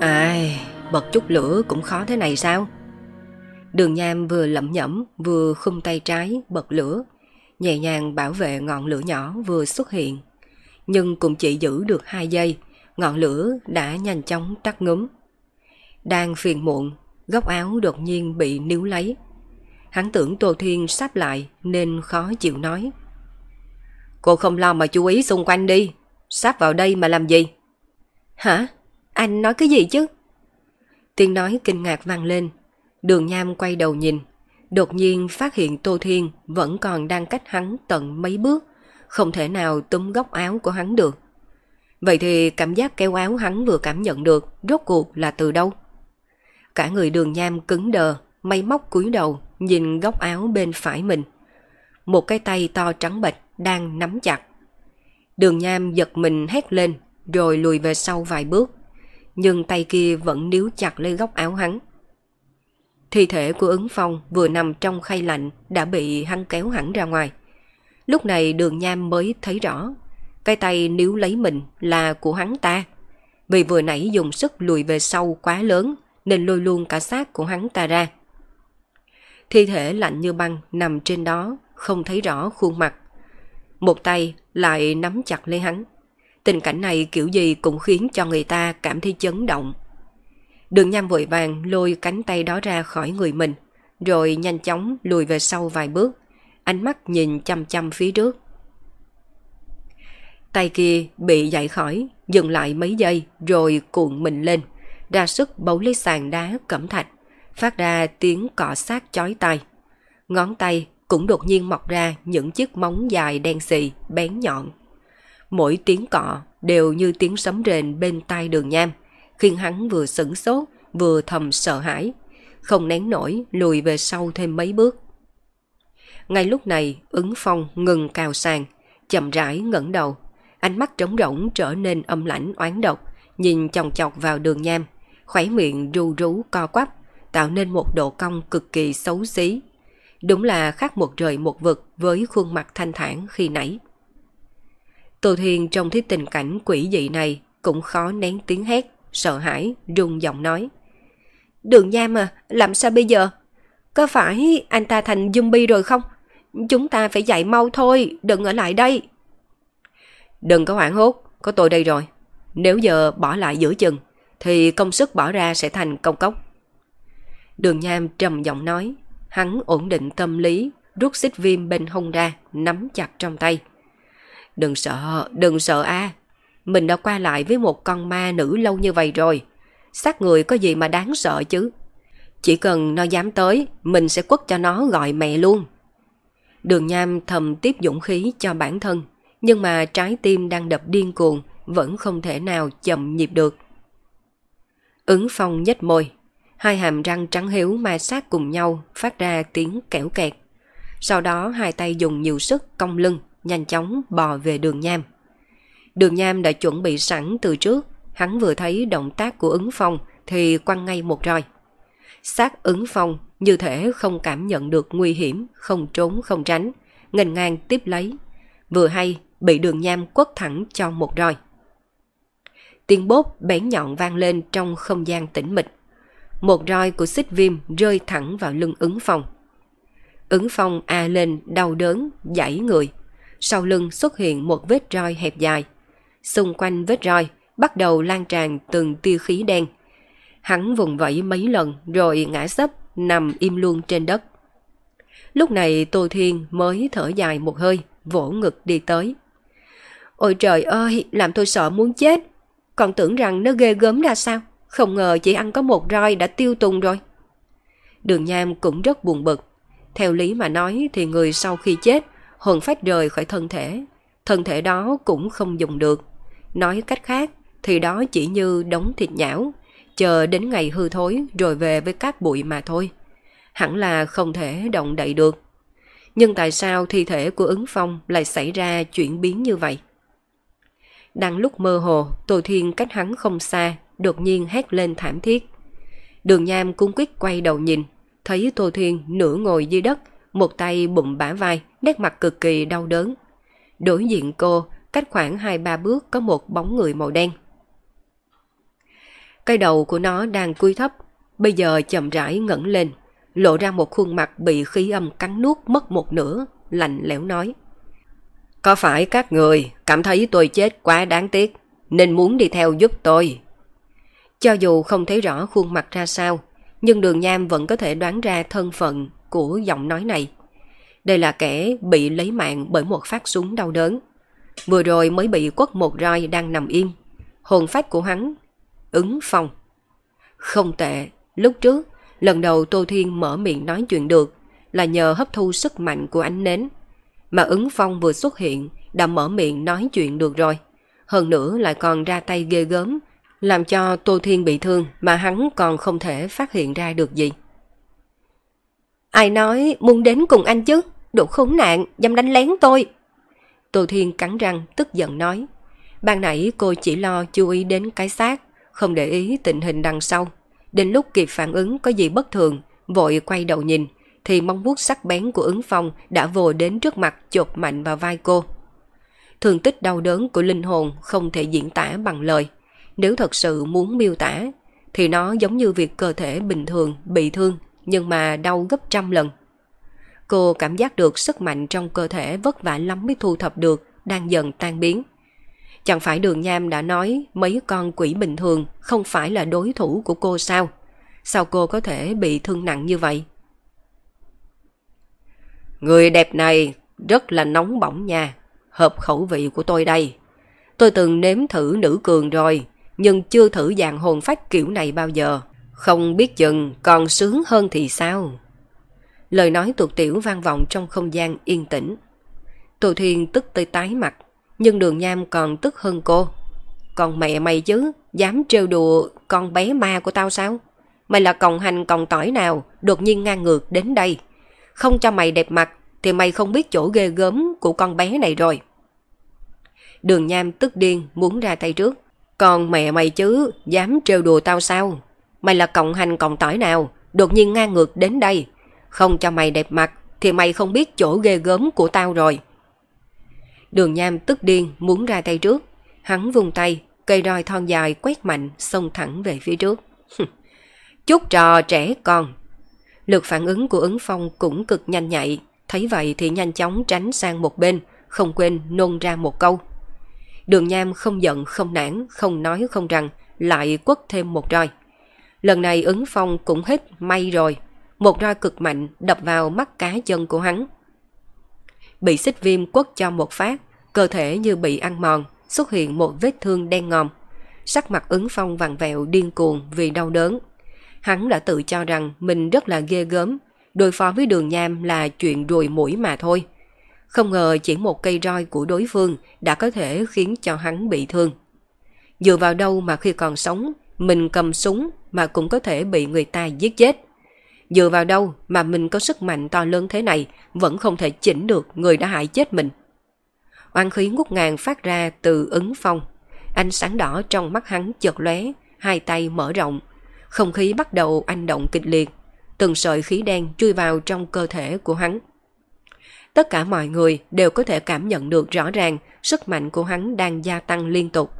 Ai, bật chút lửa cũng khó thế này sao? Đường Nham vừa lẩm nhẩm vừa khung tay trái bật lửa, nhẹ nhàng bảo vệ ngọn lửa nhỏ vừa xuất hiện. Nhưng cũng chỉ giữ được 2 giây, ngọn lửa đã nhanh chóng tắt ngấm. Đang phiền muộn, góc áo đột nhiên bị níu lấy. Hắn tưởng Tô Thiên sắp lại nên khó chịu nói. Cô không lo mà chú ý xung quanh đi, sắp vào đây mà làm gì? Hả? Anh nói cái gì chứ? Tiếng nói kinh ngạc vang lên. Đường Nham quay đầu nhìn. Đột nhiên phát hiện Tô Thiên vẫn còn đang cách hắn tận mấy bước. Không thể nào túm góc áo của hắn được. Vậy thì cảm giác kéo áo hắn vừa cảm nhận được rốt cuộc là từ đâu? Cả người đường nham cứng đờ, máy móc cúi đầu, nhìn góc áo bên phải mình. Một cái tay to trắng bệch đang nắm chặt. Đường nham giật mình hét lên, rồi lùi về sau vài bước. Nhưng tay kia vẫn níu chặt lấy góc áo hắn. Thi thể của ứng phong vừa nằm trong khay lạnh đã bị hắn kéo hẳn ra ngoài. Lúc này đường nham mới thấy rõ. Cái tay níu lấy mình là của hắn ta. Vì vừa nãy dùng sức lùi về sau quá lớn nên lôi luôn cả xác của hắn ta ra. Thi thể lạnh như băng nằm trên đó, không thấy rõ khuôn mặt. Một tay lại nắm chặt lấy hắn. Tình cảnh này kiểu gì cũng khiến cho người ta cảm thấy chấn động. Đường nham vội vàng lôi cánh tay đó ra khỏi người mình, rồi nhanh chóng lùi về sau vài bước, ánh mắt nhìn chăm chăm phía trước. Tay kia bị dậy khỏi, dừng lại mấy giây rồi cuộn mình lên ra sức bấu lấy sàn đá cẩm thạch, phát ra tiếng cọ sát chói tai. Ngón tay cũng đột nhiên mọc ra những chiếc móng dài đen xì, bén nhọn. Mỗi tiếng cọ đều như tiếng sấm rền bên tai đường nham, khiến hắn vừa sửng sốt, vừa thầm sợ hãi, không nén nổi lùi về sau thêm mấy bước. Ngay lúc này, ứng phong ngừng cào sàn, chậm rãi ngẩng đầu, ánh mắt trống rỗng trở nên âm lãnh oán độc, nhìn chòng chọc vào đường nham khỏe miệng ru rú co quắp, tạo nên một độ cong cực kỳ xấu xí. Đúng là khác một trời một vực với khuôn mặt thanh thản khi nãy. Tô Thiên trong thấy tình cảnh quỷ dị này cũng khó nén tiếng hét, sợ hãi, rung giọng nói. Đường Nham à, làm sao bây giờ? Có phải anh ta thành zombie rồi không? Chúng ta phải chạy mau thôi, đừng ở lại đây. Đừng có hoảng hốt, có tôi đây rồi. Nếu giờ bỏ lại giữa chừng, thì công sức bỏ ra sẽ thành công cốc. Đường Nham trầm giọng nói, hắn ổn định tâm lý, rút xích viêm bên hông ra, nắm chặt trong tay. Đừng sợ, đừng sợ a Mình đã qua lại với một con ma nữ lâu như vậy rồi. Sát người có gì mà đáng sợ chứ. Chỉ cần nó dám tới, mình sẽ quất cho nó gọi mẹ luôn. Đường Nham thầm tiếp dũng khí cho bản thân, nhưng mà trái tim đang đập điên cuồng, vẫn không thể nào chậm nhịp được. Ứng phong nhếch môi, hai hàm răng trắng hiếu ma sát cùng nhau phát ra tiếng kẽo kẹt. Sau đó hai tay dùng nhiều sức cong lưng, nhanh chóng bò về đường nham. Đường nham đã chuẩn bị sẵn từ trước, hắn vừa thấy động tác của ứng phong thì quăng ngay một roi. Sát ứng phong như thể không cảm nhận được nguy hiểm, không trốn không tránh, ngành ngang tiếp lấy. Vừa hay bị đường nham quất thẳng cho một roi. Tiếng bốp bén nhọn vang lên trong không gian tĩnh mịch. Một roi của xích viêm rơi thẳng vào lưng ứng phong. Ứng phong a lên đau đớn, giãy người. Sau lưng xuất hiện một vết roi hẹp dài. Xung quanh vết roi bắt đầu lan tràn từng tia khí đen. Hắn vùng vẫy mấy lần rồi ngã sấp nằm im luôn trên đất. Lúc này Tô Thiên mới thở dài một hơi, vỗ ngực đi tới. Ôi trời ơi, làm tôi sợ muốn chết. Còn tưởng rằng nó ghê gớm ra sao không ngờ chỉ ăn có một roi đã tiêu tùng rồi Đường Nham cũng rất buồn bực Theo lý mà nói thì người sau khi chết, hồn phách rời khỏi thân thể. Thân thể đó cũng không dùng được. Nói cách khác thì đó chỉ như đống thịt nhão, chờ đến ngày hư thối rồi về với các bụi mà thôi. Hẳn là không thể động đậy được. Nhưng tại sao thi thể của ứng phong lại xảy ra chuyển biến như vậy? Đang lúc mơ hồ, Tô Thiên cách hắn không xa, đột nhiên hét lên thảm thiết. Đường Nham cung quyết quay đầu nhìn, thấy Tô Thiên nửa ngồi dưới đất, một tay bụng bả vai, nét mặt cực kỳ đau đớn. Đối diện cô, cách khoảng 2-3 bước có một bóng người màu đen. Cây đầu của nó đang cúi thấp, bây giờ chậm rãi ngẩng lên, lộ ra một khuôn mặt bị khí âm cắn nuốt mất một nửa, lạnh lẽo nói. Có phải các người cảm thấy tôi chết quá đáng tiếc, nên muốn đi theo giúp tôi? Cho dù không thấy rõ khuôn mặt ra sao, nhưng đường nham vẫn có thể đoán ra thân phận của giọng nói này. Đây là kẻ bị lấy mạng bởi một phát súng đau đớn. Vừa rồi mới bị quất một roi đang nằm im. Hồn phách của hắn, ứng phong. Không tệ, lúc trước, lần đầu Tô Thiên mở miệng nói chuyện được là nhờ hấp thu sức mạnh của ánh nến. Mà ứng phong vừa xuất hiện đã mở miệng nói chuyện được rồi. Hơn nữa lại còn ra tay ghê gớm, làm cho Tô Thiên bị thương mà hắn còn không thể phát hiện ra được gì. Ai nói muốn đến cùng anh chứ? Đồ khốn nạn, dám đánh lén tôi. Tô Thiên cắn răng, tức giận nói. Ban nãy cô chỉ lo chú ý đến cái xác, không để ý tình hình đằng sau. Đến lúc kịp phản ứng có gì bất thường, vội quay đầu nhìn, thì mong vuốt sắc bén của ứng phong đã vồ đến trước mặt chột mạnh vào vai cô. Thường tích đau đớn của linh hồn không thể diễn tả bằng lời. Nếu thật sự muốn miêu tả, thì nó giống như việc cơ thể bình thường bị thương nhưng mà đau gấp trăm lần. Cô cảm giác được sức mạnh trong cơ thể vất vả lắm mới thu thập được, đang dần tan biến. Chẳng phải đường nham đã nói mấy con quỷ bình thường không phải là đối thủ của cô sao? Sao cô có thể bị thương nặng như vậy? Người đẹp này rất là nóng bỏng nha, hợp khẩu vị của tôi đây. Tôi từng nếm thử nữ cường rồi, nhưng chưa thử dạng hồn phách kiểu này bao giờ. Không biết chừng còn sướng hơn thì sao? Lời nói tuột tiểu vang vọng trong không gian yên tĩnh. Tô Thiên tức tới tái mặt, nhưng đường nham còn tức hơn cô. Còn mẹ mày chứ, dám trêu đùa con bé ma của tao sao? Mày là còng hành còng tỏi nào, đột nhiên ngang ngược đến đây. Không cho mày đẹp mặt, thì mày không biết chỗ ghê gớm của con bé này rồi. Đường nham tức điên muốn ra tay trước. Còn mẹ mày chứ, dám trêu đùa tao sao? Mày là cộng hành cộng tỏi nào, đột nhiên ngang ngược đến đây. Không cho mày đẹp mặt, thì mày không biết chỗ ghê gớm của tao rồi. Đường Nham tức điên muốn ra tay trước. Hắn vùng tay, cây roi thon dài quét mạnh xông thẳng về phía trước. Chút trò trẻ con. Lực phản ứng của ứng phong cũng cực nhanh nhạy. Thấy vậy thì nhanh chóng tránh sang một bên, không quên nôn ra một câu. Đường Nham không giận, không nản, không nói không rằng, lại quất thêm một roi. Lần này ứng phong cũng hết may rồi. Một roi cực mạnh đập vào mắt cá chân của hắn. Bị xích viêm quất cho một phát, cơ thể như bị ăn mòn, xuất hiện một vết thương đen ngòm. Sắc mặt ứng phong vặn vẹo điên cuồng vì đau đớn. Hắn đã tự cho rằng mình rất là ghê gớm, đối phó với đường nham là chuyện ruồi mũi mà thôi. Không ngờ chỉ một cây roi của đối phương đã có thể khiến cho hắn bị thương. Dựa vào đâu mà khi còn sống, mình cầm súng mà cũng có thể bị người ta giết chết. Dựa vào đâu mà mình có sức mạnh to lớn thế này vẫn không thể chỉnh được người đã hại chết mình. Oan khí ngút ngàn phát ra từ ứng phong. Ánh sáng đỏ trong mắt hắn chợt lóe, hai tay mở rộng. Không khí bắt đầu anh động kịch liệt. Từng sợi khí đen chui vào trong cơ thể của hắn. Tất cả mọi người đều có thể cảm nhận được rõ ràng sức mạnh của hắn đang gia tăng liên tục.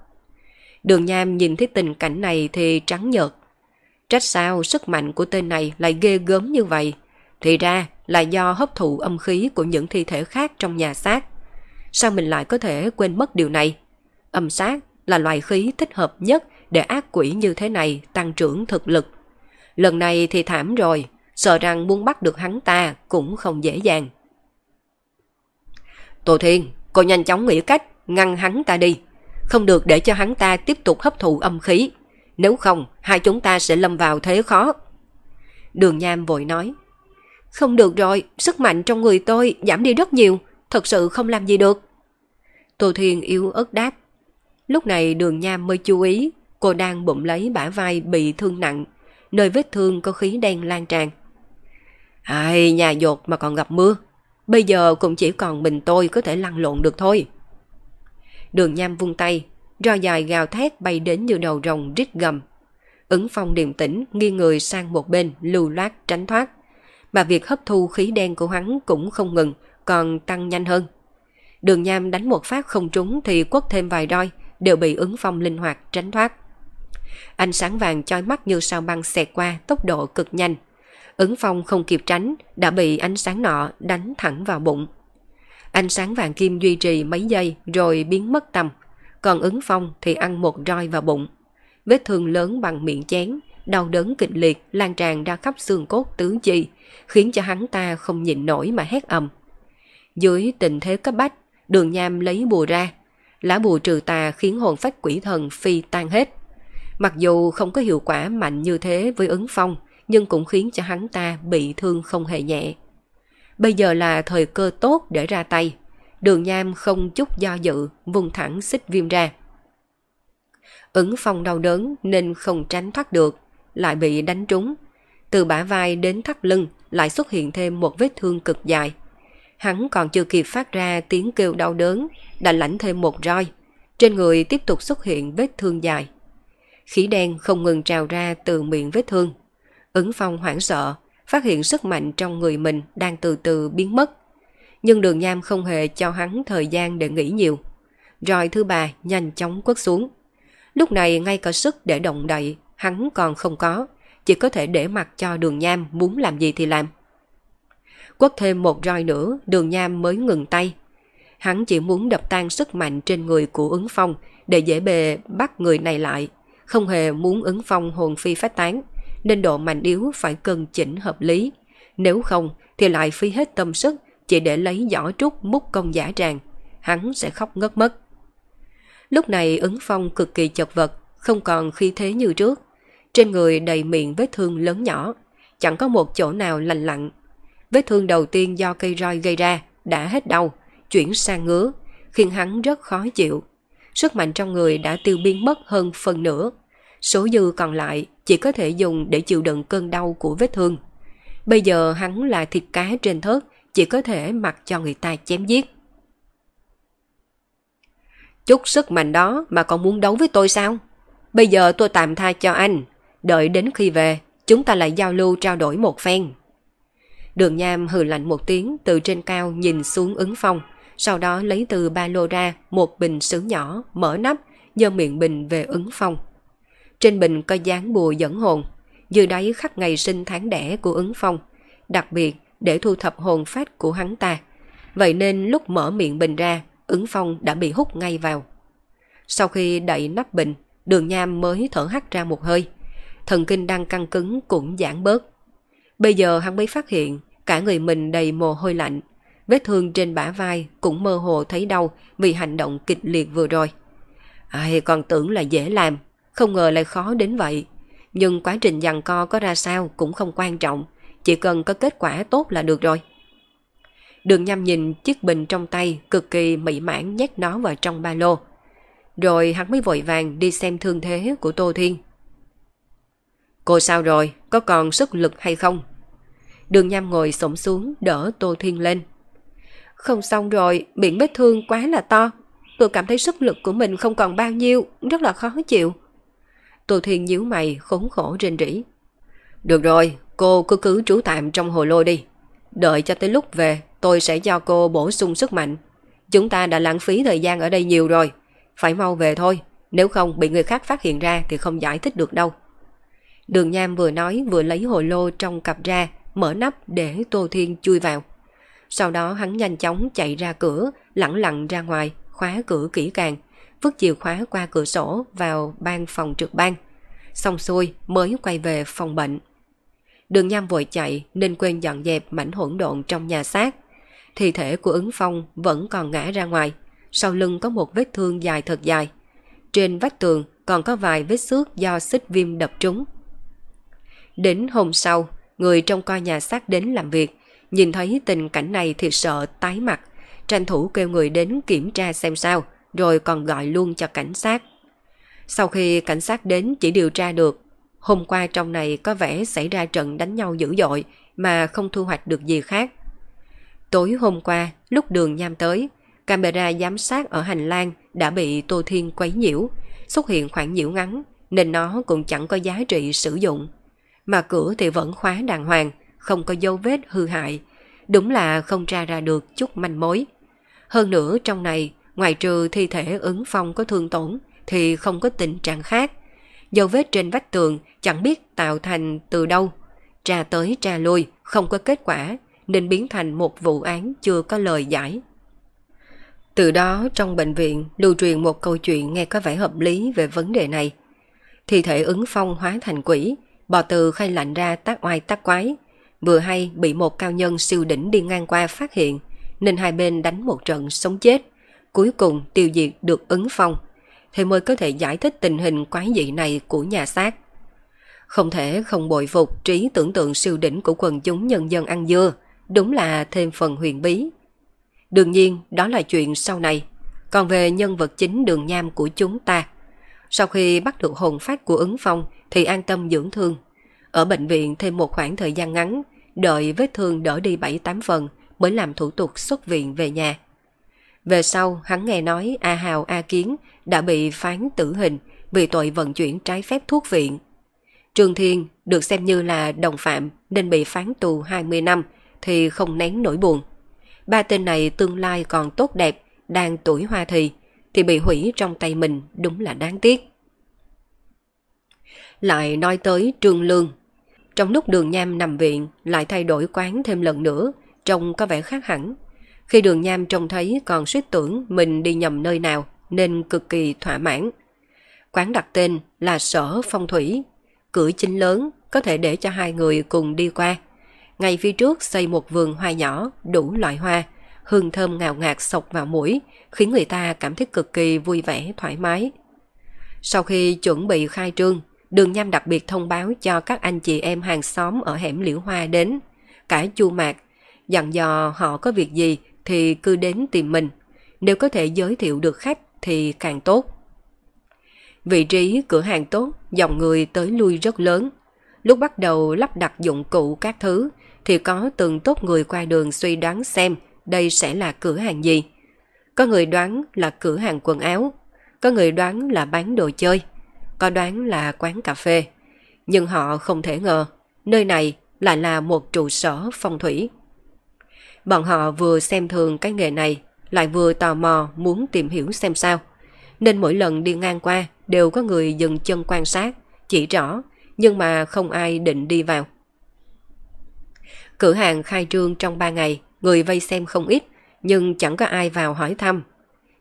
Đường Nham nhìn thấy tình cảnh này thì trắng nhợt. Trách sao sức mạnh của tên này lại ghê gớm như vậy? Thì ra là do hấp thụ âm khí của những thi thể khác trong nhà xác. Sao mình lại có thể quên mất điều này? Âm sát là loài khí thích hợp nhất để ác quỷ như thế này tăng trưởng thực lực. Lần này thì thảm rồi, sợ rằng muốn bắt được hắn ta cũng không dễ dàng. Tô Thiên, cô nhanh chóng nghĩ cách ngăn hắn ta đi. Không được để cho hắn ta tiếp tục hấp thụ âm khí. Nếu không, hai chúng ta sẽ lâm vào thế khó. Đường Nham vội nói. Không được rồi, sức mạnh trong người tôi giảm đi rất nhiều, thật sự không làm gì được. Tô Thiên yếu ớt đáp. Lúc này đường nham mới chú ý, cô đang bụng lấy bả vai bị thương nặng, nơi vết thương có khí đen lan tràn. Ai, nhà dột mà còn gặp mưa, bây giờ cũng chỉ còn mình tôi có thể lăn lộn được thôi. Đường nham vung tay, ro dài gào thét bay đến như đầu rồng rít gầm. Ứng phong điềm tĩnh nghiêng người sang một bên lưu loát tránh thoát. Mà việc hấp thu khí đen của hắn cũng không ngừng, còn tăng nhanh hơn. Đường nham đánh một phát không trúng thì quất thêm vài roi, đều bị ứng phong linh hoạt tránh thoát. Ánh sáng vàng chói mắt như sao băng xẹt qua tốc độ cực nhanh. Ứng phong không kịp tránh, đã bị ánh sáng nọ đánh thẳng vào bụng. Ánh sáng vàng kim duy trì mấy giây rồi biến mất tầm, còn ứng phong thì ăn một roi vào bụng. Vết thương lớn bằng miệng chén, đau đớn kịch liệt lan tràn ra khắp xương cốt tứ chi, khiến cho hắn ta không nhịn nổi mà hét ầm. Dưới tình thế cấp bách, đường nham lấy bùa ra. Lá bùa trừ tà khiến hồn phách quỷ thần phi tan hết. Mặc dù không có hiệu quả mạnh như thế với ứng phong, nhưng cũng khiến cho hắn ta bị thương không hề nhẹ. Bây giờ là thời cơ tốt để ra tay. Đường nham không chút do dự, vùng thẳng xích viêm ra. Ứng phong đau đớn nên không tránh thoát được, lại bị đánh trúng. Từ bả vai đến thắt lưng lại xuất hiện thêm một vết thương cực dài. Hắn còn chưa kịp phát ra tiếng kêu đau đớn, đã lãnh thêm một roi. Trên người tiếp tục xuất hiện vết thương dài. Khí đen không ngừng trào ra từ miệng vết thương. Ứng phong hoảng sợ, phát hiện sức mạnh trong người mình đang từ từ biến mất. Nhưng đường nham không hề cho hắn thời gian để nghĩ nhiều. Rồi thứ ba nhanh chóng quất xuống. Lúc này ngay cả sức để động đậy, hắn còn không có, chỉ có thể để mặc cho đường nham muốn làm gì thì làm. Quất thêm một roi nữa, đường nham mới ngừng tay. Hắn chỉ muốn đập tan sức mạnh trên người của ứng phong để dễ bề bắt người này lại, không hề muốn ứng phong hồn phi phát tán nên độ mạnh yếu phải cân chỉnh hợp lý. Nếu không thì lại phí hết tâm sức chỉ để lấy giỏ trúc múc công giả tràng. Hắn sẽ khóc ngất mất. Lúc này ứng phong cực kỳ chật vật, không còn khí thế như trước. Trên người đầy miệng vết thương lớn nhỏ, chẳng có một chỗ nào lành lặn. Vết thương đầu tiên do cây roi gây ra đã hết đau, chuyển sang ngứa, khiến hắn rất khó chịu. Sức mạnh trong người đã tiêu biến mất hơn phần nửa. Số dư còn lại chỉ có thể dùng để chịu đựng cơn đau của vết thương. Bây giờ hắn là thịt cá trên thớt, chỉ có thể mặc cho người ta chém giết. Chút sức mạnh đó mà còn muốn đấu với tôi sao? Bây giờ tôi tạm tha cho anh, đợi đến khi về, chúng ta lại giao lưu trao đổi một phen. Đường Nham hừ lạnh một tiếng từ trên cao nhìn xuống ứng phong, sau đó lấy từ ba lô ra một bình sứ nhỏ, mở nắp, giơ miệng bình về ứng phong. Trên bình có dán bùa dẫn hồn, dưới đáy khắc ngày sinh tháng đẻ của ứng phong, đặc biệt để thu thập hồn phách của hắn ta. Vậy nên lúc mở miệng bình ra, ứng phong đã bị hút ngay vào. Sau khi đậy nắp bình, đường nham mới thở hắt ra một hơi. Thần kinh đang căng cứng cũng giãn bớt. Bây giờ hắn mới phát hiện cả người mình đầy mồ hôi lạnh. Vết thương trên bả vai cũng mơ hồ thấy đau vì hành động kịch liệt vừa rồi. Ai còn tưởng là dễ làm, không ngờ lại khó đến vậy. Nhưng quá trình dằn co có ra sao cũng không quan trọng, chỉ cần có kết quả tốt là được rồi. Đường nhằm nhìn chiếc bình trong tay cực kỳ mỹ mãn nhét nó vào trong ba lô. Rồi hắn mới vội vàng đi xem thương thế của Tô Thiên. Cô sao rồi? Có còn sức lực hay không? Đường Nham ngồi sổng xuống đỡ Tô Thiên lên. Không xong rồi, miệng vết thương quá là to. Tôi cảm thấy sức lực của mình không còn bao nhiêu, rất là khó chịu. Tô Thiên nhíu mày khốn khổ rên rỉ. Được rồi, cô cứ cứ trú tạm trong hồ lô đi. Đợi cho tới lúc về, tôi sẽ cho cô bổ sung sức mạnh. Chúng ta đã lãng phí thời gian ở đây nhiều rồi. Phải mau về thôi, nếu không bị người khác phát hiện ra thì không giải thích được đâu. Đường Nham vừa nói vừa lấy hồ lô trong cặp ra, mở nắp để Tô Thiên chui vào. Sau đó hắn nhanh chóng chạy ra cửa, lẳng lặng ra ngoài, khóa cửa kỹ càng, vứt chìa khóa qua cửa sổ vào ban phòng trực ban. Xong xuôi mới quay về phòng bệnh. Đường nham vội chạy nên quên dọn dẹp mảnh hỗn độn trong nhà xác. Thi thể của ứng phong vẫn còn ngã ra ngoài. Sau lưng có một vết thương dài thật dài. Trên vách tường còn có vài vết xước do xích viêm đập trúng. Đến hôm sau, người trong coi nhà xác đến làm việc nhìn thấy tình cảnh này thì sợ tái mặt, tranh thủ kêu người đến kiểm tra xem sao, rồi còn gọi luôn cho cảnh sát. Sau khi cảnh sát đến chỉ điều tra được, hôm qua trong này có vẻ xảy ra trận đánh nhau dữ dội mà không thu hoạch được gì khác. Tối hôm qua, lúc đường nham tới, camera giám sát ở hành lang đã bị Tô Thiên quấy nhiễu, xuất hiện khoảng nhiễu ngắn, nên nó cũng chẳng có giá trị sử dụng. Mà cửa thì vẫn khóa đàng hoàng, không có dấu vết hư hại. Đúng là không tra ra được chút manh mối. Hơn nữa trong này, ngoài trừ thi thể ứng phong có thương tổn, thì không có tình trạng khác. Dấu vết trên vách tường chẳng biết tạo thành từ đâu. Tra tới tra lui, không có kết quả, nên biến thành một vụ án chưa có lời giải. Từ đó trong bệnh viện lưu truyền một câu chuyện nghe có vẻ hợp lý về vấn đề này. Thi thể ứng phong hóa thành quỷ, bò từ khai lạnh ra tác oai tác quái. Vừa hay bị một cao nhân siêu đỉnh đi ngang qua phát hiện, nên hai bên đánh một trận sống chết. Cuối cùng tiêu diệt được ứng phong, thì mới có thể giải thích tình hình quái dị này của nhà xác. Không thể không bội phục trí tưởng tượng siêu đỉnh của quần chúng nhân dân ăn dưa, đúng là thêm phần huyền bí. Đương nhiên, đó là chuyện sau này. Còn về nhân vật chính đường nham của chúng ta, sau khi bắt được hồn phách của ứng phong thì an tâm dưỡng thương. Ở bệnh viện thêm một khoảng thời gian ngắn, đợi vết thương đỡ đi 7-8 phần mới làm thủ tục xuất viện về nhà. Về sau, hắn nghe nói A Hào A Kiến đã bị phán tử hình vì tội vận chuyển trái phép thuốc viện. Trương Thiên được xem như là đồng phạm nên bị phán tù 20 năm thì không nén nỗi buồn. Ba tên này tương lai còn tốt đẹp, đang tuổi hoa thì, thì bị hủy trong tay mình đúng là đáng tiếc. Lại nói tới Trương Lương. Trong lúc đường nham nằm viện lại thay đổi quán thêm lần nữa, trông có vẻ khác hẳn. Khi đường nham trông thấy còn suýt tưởng mình đi nhầm nơi nào nên cực kỳ thỏa mãn. Quán đặt tên là Sở Phong Thủy, cửa chính lớn có thể để cho hai người cùng đi qua. Ngay phía trước xây một vườn hoa nhỏ, đủ loại hoa, hương thơm ngào ngạt sộc vào mũi, khiến người ta cảm thấy cực kỳ vui vẻ, thoải mái. Sau khi chuẩn bị khai trương, đường nham đặc biệt thông báo cho các anh chị em hàng xóm ở hẻm liễu hoa đến, cả chu mạc, dặn dò họ có việc gì thì cứ đến tìm mình. Nếu có thể giới thiệu được khách thì càng tốt. Vị trí cửa hàng tốt, dòng người tới lui rất lớn. Lúc bắt đầu lắp đặt dụng cụ các thứ thì có từng tốt người qua đường suy đoán xem đây sẽ là cửa hàng gì. Có người đoán là cửa hàng quần áo, có người đoán là bán đồ chơi, có đoán là quán cà phê. Nhưng họ không thể ngờ, nơi này lại là một trụ sở phong thủy. Bọn họ vừa xem thường cái nghề này, lại vừa tò mò muốn tìm hiểu xem sao. Nên mỗi lần đi ngang qua đều có người dừng chân quan sát, chỉ rõ, nhưng mà không ai định đi vào. Cửa hàng khai trương trong 3 ngày, người vây xem không ít, nhưng chẳng có ai vào hỏi thăm.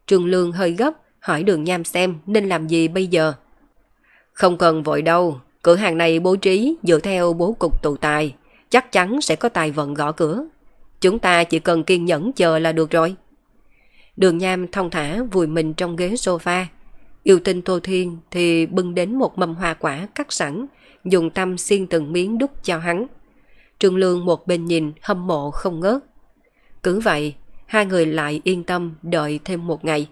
Trương Lương hơi gấp, hỏi đường nham xem nên làm gì bây giờ. Không cần vội đâu, cửa hàng này bố trí dựa theo bố cục tụ tài, chắc chắn sẽ có tài vận gõ cửa. Chúng ta chỉ cần kiên nhẫn chờ là được rồi. Đường nham thông thả vùi mình trong ghế sofa. Yêu tinh Tô Thiên thì bưng đến một mâm hoa quả cắt sẵn, dùng tâm xiên từng miếng đút cho hắn. Trương Lương một bên nhìn hâm mộ không ngớt. Cứ vậy, hai người lại yên tâm đợi thêm một ngày.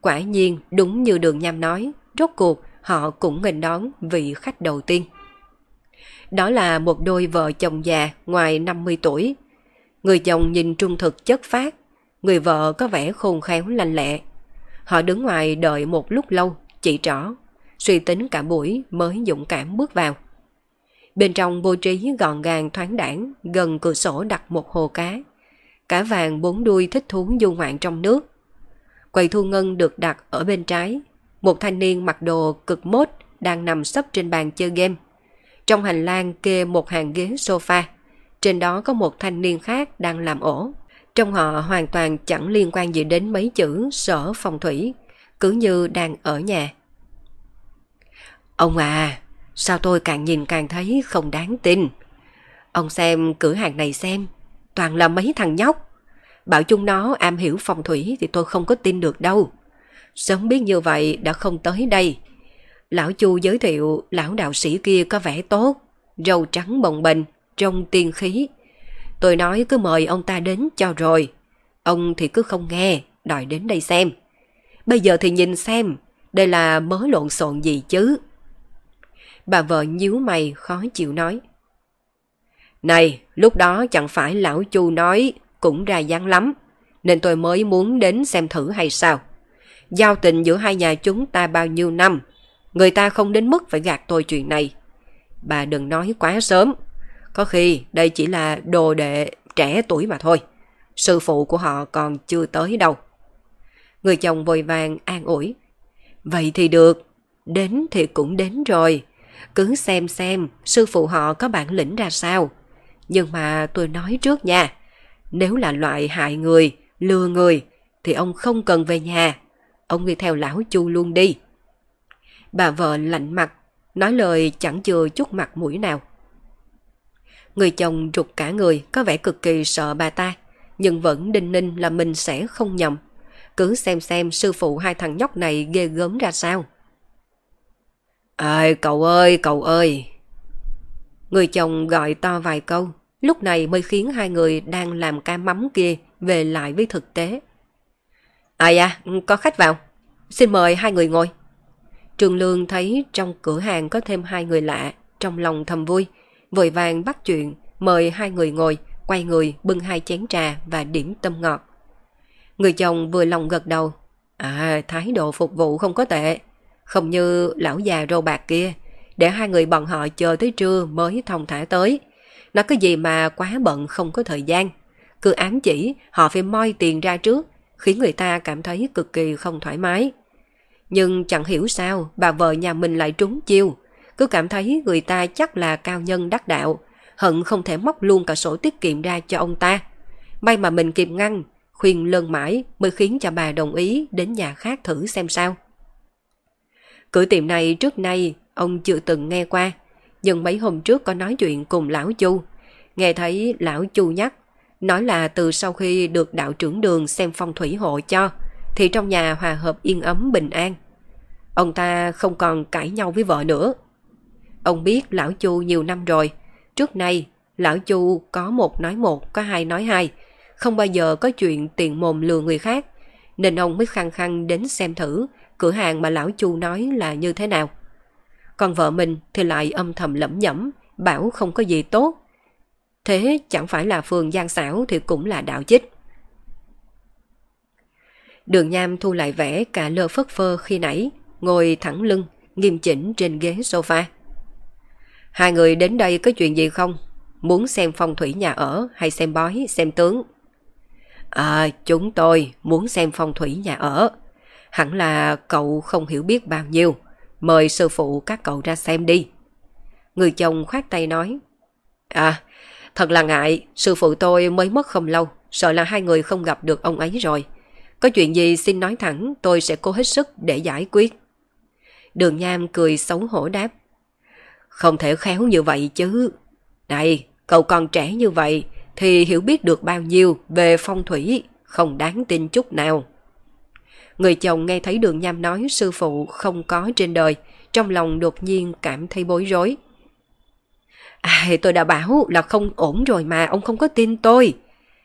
Quả nhiên đúng như đường nham nói, rốt cuộc họ cũng nghênh đón vị khách đầu tiên. Đó là một đôi vợ chồng già ngoài 50 tuổi. Người chồng nhìn trung thực chất phát, người vợ có vẻ khôn khéo lành lẹ. Họ đứng ngoài đợi một lúc lâu, chỉ trỏ, suy tính cả buổi mới dũng cảm bước vào. Bên trong bố trí gọn gàng thoáng đảng, gần cửa sổ đặt một hồ cá. Cá vàng bốn đuôi thích thú du ngoạn trong nước. Quầy thu ngân được đặt ở bên trái. Một thanh niên mặc đồ cực mốt đang nằm sấp trên bàn chơi game. Trong hành lang kê một hàng ghế sofa. Trên đó có một thanh niên khác đang làm ổ. Trong họ hoàn toàn chẳng liên quan gì đến mấy chữ sở phòng thủy, cứ như đang ở nhà. Ông à, sao tôi càng nhìn càng thấy không đáng tin. Ông xem cửa hàng này xem, toàn là mấy thằng nhóc. Bảo chung nó am hiểu phong thủy thì tôi không có tin được đâu. Sớm biết như vậy đã không tới đây. Lão Chu giới thiệu lão đạo sĩ kia có vẻ tốt, râu trắng bồng bềnh, trong tiên khí. Tôi nói cứ mời ông ta đến cho rồi. Ông thì cứ không nghe, đòi đến đây xem. Bây giờ thì nhìn xem, đây là mớ lộn xộn gì chứ? Bà vợ nhíu mày khó chịu nói. Này, lúc đó chẳng phải lão chu nói cũng ra dáng lắm, nên tôi mới muốn đến xem thử hay sao. Giao tình giữa hai nhà chúng ta bao nhiêu năm, người ta không đến mức phải gạt tôi chuyện này. Bà đừng nói quá sớm, có khi đây chỉ là đồ đệ trẻ tuổi mà thôi. Sư phụ của họ còn chưa tới đâu. Người chồng vội vàng an ủi. Vậy thì được, đến thì cũng đến rồi. Cứ xem xem sư phụ họ có bản lĩnh ra sao. Nhưng mà tôi nói trước nha, nếu là loại hại người, lừa người, thì ông không cần về nhà. Ông đi theo lão chu luôn đi. Bà vợ lạnh mặt, nói lời chẳng chừa chút mặt mũi nào. Người chồng rụt cả người, có vẻ cực kỳ sợ bà ta, nhưng vẫn đinh ninh là mình sẽ không nhầm. Cứ xem xem sư phụ hai thằng nhóc này ghê gớm ra sao. Ơi cậu ơi, cậu ơi. Người chồng gọi to vài câu, lúc này mới khiến hai người đang làm ca mắm kia về lại với thực tế. À dạ, có khách vào. Xin mời hai người ngồi. Trường Lương thấy trong cửa hàng có thêm hai người lạ, trong lòng thầm vui, vội vàng bắt chuyện, mời hai người ngồi, quay người bưng hai chén trà và điểm tâm ngọt. Người chồng vừa lòng gật đầu. À, thái độ phục vụ không có tệ. Không như lão già râu bạc kia, để hai người bọn họ chờ tới trưa mới thông thả tới. Nó cái gì mà quá bận không có thời gian. Cứ ám chỉ họ phải moi tiền ra trước, khiến người ta cảm thấy cực kỳ không thoải mái. Nhưng chẳng hiểu sao bà vợ nhà mình lại trúng chiêu. Cứ cảm thấy người ta chắc là cao nhân đắc đạo, hận không thể móc luôn cả sổ tiết kiệm ra cho ông ta. May mà mình kịp ngăn, khuyên lơn mãi mới khiến cho bà đồng ý đến nhà khác thử xem sao. Cửa tiệm này trước nay ông chưa từng nghe qua, nhưng mấy hôm trước có nói chuyện cùng lão Chu. Nghe thấy lão Chu nhắc, nói là từ sau khi được đạo trưởng đường xem phong thủy hộ cho, thì trong nhà hòa hợp yên ấm bình an. Ông ta không còn cãi nhau với vợ nữa. Ông biết lão Chu nhiều năm rồi, trước nay lão Chu có một nói một, có hai nói hai, không bao giờ có chuyện tiền mồm lừa người khác, nên ông mới khăng khăng đến xem thử cửa hàng mà lão Chu nói là như thế nào. Còn vợ mình thì lại âm thầm lẩm nhẩm, bảo không có gì tốt. Thế chẳng phải là phường gian xảo thì cũng là đạo chích. Đường Nham thu lại vẻ cả lơ phất phơ khi nãy, ngồi thẳng lưng, nghiêm chỉnh trên ghế sofa. Hai người đến đây có chuyện gì không? Muốn xem phong thủy nhà ở hay xem bói, xem tướng? À, chúng tôi muốn xem phong thủy nhà ở. Hẳn là cậu không hiểu biết bao nhiêu. Mời sư phụ các cậu ra xem đi. Người chồng khoát tay nói. À, thật là ngại, sư phụ tôi mới mất không lâu, sợ là hai người không gặp được ông ấy rồi. Có chuyện gì xin nói thẳng, tôi sẽ cố hết sức để giải quyết. Đường Nham cười xấu hổ đáp. Không thể khéo như vậy chứ. Này, cậu còn trẻ như vậy, thì hiểu biết được bao nhiêu về phong thủy, không đáng tin chút nào. Người chồng nghe thấy đường nham nói sư phụ không có trên đời, trong lòng đột nhiên cảm thấy bối rối. À, tôi đã bảo là không ổn rồi mà ông không có tin tôi.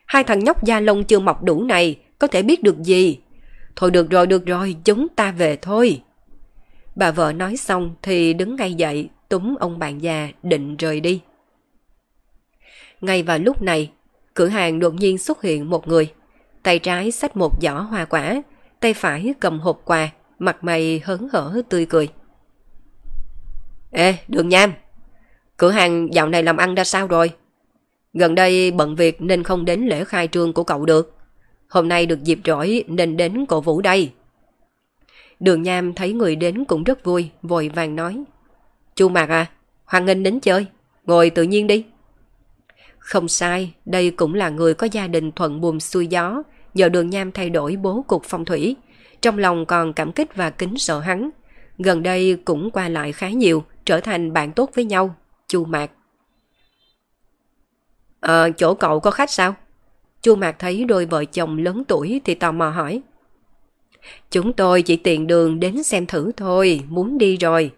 Hai thằng nhóc da lông chưa mọc đủ này, có thể biết được gì. Thôi được rồi, được rồi, chúng ta về thôi. Bà vợ nói xong thì đứng ngay dậy, túm ông bạn già định rời đi. Ngay vào lúc này, cửa hàng đột nhiên xuất hiện một người. Tay trái xách một giỏ hoa quả, tay phải cầm hộp quà, mặt mày hớn hở tươi cười. Ê, đường nham, cửa hàng dạo này làm ăn ra sao rồi? Gần đây bận việc nên không đến lễ khai trương của cậu được. Hôm nay được dịp rỗi nên đến cổ vũ đây. Đường Nham thấy người đến cũng rất vui, vội vàng nói. Chu Mạc à, hoan nghênh đến chơi, ngồi tự nhiên đi. Không sai, đây cũng là người có gia đình thuận buồm xuôi gió, nhờ đường nham thay đổi bố cục phong thủy. Trong lòng còn cảm kích và kính sợ hắn. Gần đây cũng qua lại khá nhiều, trở thành bạn tốt với nhau. Chu Mạc. Ờ, chỗ cậu có khách sao? Chu Mạc thấy đôi vợ chồng lớn tuổi thì tò mò hỏi. Chúng tôi chỉ tiện đường đến xem thử thôi, muốn đi rồi.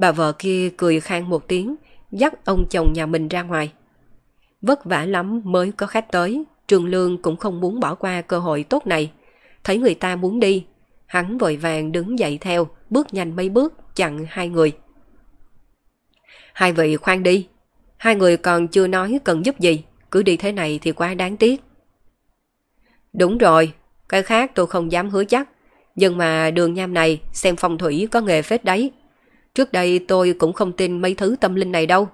Bà vợ kia cười khang một tiếng, dắt ông chồng nhà mình ra ngoài. Vất vả lắm mới có khách tới, Trường Lương cũng không muốn bỏ qua cơ hội tốt này. Thấy người ta muốn đi, hắn vội vàng đứng dậy theo, bước nhanh mấy bước, chặn hai người. Hai vị khoan đi, hai người còn chưa nói cần giúp gì, cứ đi thế này thì quá đáng tiếc. Đúng rồi, cái khác tôi không dám hứa chắc, nhưng mà đường nham này xem phong thủy có nghề phết đấy. Trước đây tôi cũng không tin mấy thứ tâm linh này đâu.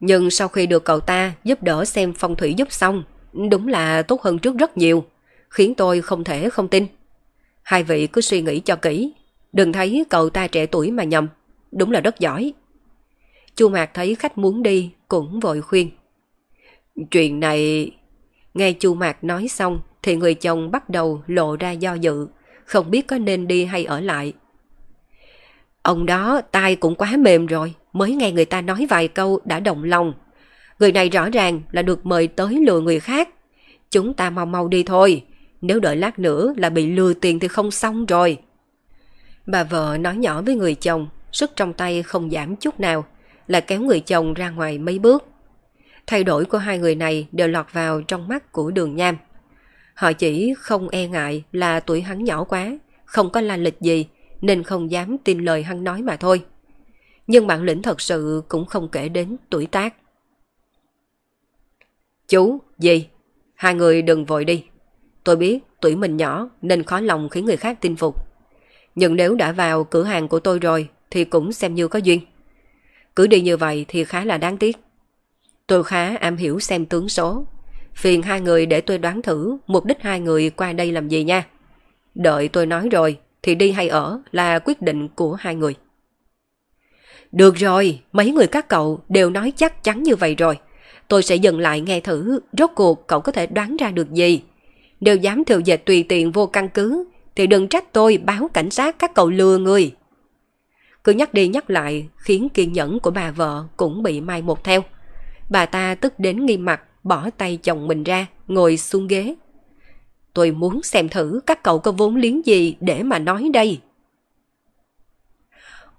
Nhưng sau khi được cậu ta giúp đỡ xem phong thủy giúp xong, đúng là tốt hơn trước rất nhiều, khiến tôi không thể không tin. Hai vị cứ suy nghĩ cho kỹ, đừng thấy cậu ta trẻ tuổi mà nhầm, đúng là rất giỏi. Chu Mạc thấy khách muốn đi cũng vội khuyên. Chuyện này... Nghe Chu Mạc nói xong thì người chồng bắt đầu lộ ra do dự, không biết có nên đi hay ở lại. Ông đó tai cũng quá mềm rồi, mới nghe người ta nói vài câu đã động lòng. Người này rõ ràng là được mời tới lừa người khác. Chúng ta mau mau đi thôi, nếu đợi lát nữa là bị lừa tiền thì không xong rồi. Bà vợ nói nhỏ với người chồng, sức trong tay không giảm chút nào, là kéo người chồng ra ngoài mấy bước. Thay đổi của hai người này đều lọt vào trong mắt của đường nham. Họ chỉ không e ngại là tuổi hắn nhỏ quá, không có la lịch gì, nên không dám tin lời hắn nói mà thôi. Nhưng bản lĩnh thật sự cũng không kể đến tuổi tác. Chú, gì? Hai người đừng vội đi. Tôi biết tuổi mình nhỏ nên khó lòng khiến người khác tin phục. Nhưng nếu đã vào cửa hàng của tôi rồi thì cũng xem như có duyên. Cứ đi như vậy thì khá là đáng tiếc. Tôi khá am hiểu xem tướng số. Phiền hai người để tôi đoán thử mục đích hai người qua đây làm gì nha. Đợi tôi nói rồi thì đi hay ở là quyết định của hai người. Được rồi, mấy người các cậu đều nói chắc chắn như vậy rồi. Tôi sẽ dừng lại nghe thử rốt cuộc cậu có thể đoán ra được gì. Nếu dám thừa dệt tùy tiện vô căn cứ thì đừng trách tôi báo cảnh sát các cậu lừa người. Cứ nhắc đi nhắc lại khiến kiên nhẫn của bà vợ cũng bị mai một theo. Bà ta tức đến nghi mặt bỏ tay chồng mình ra, ngồi xuống ghế. Tôi muốn xem thử các cậu có vốn liếng gì để mà nói đây.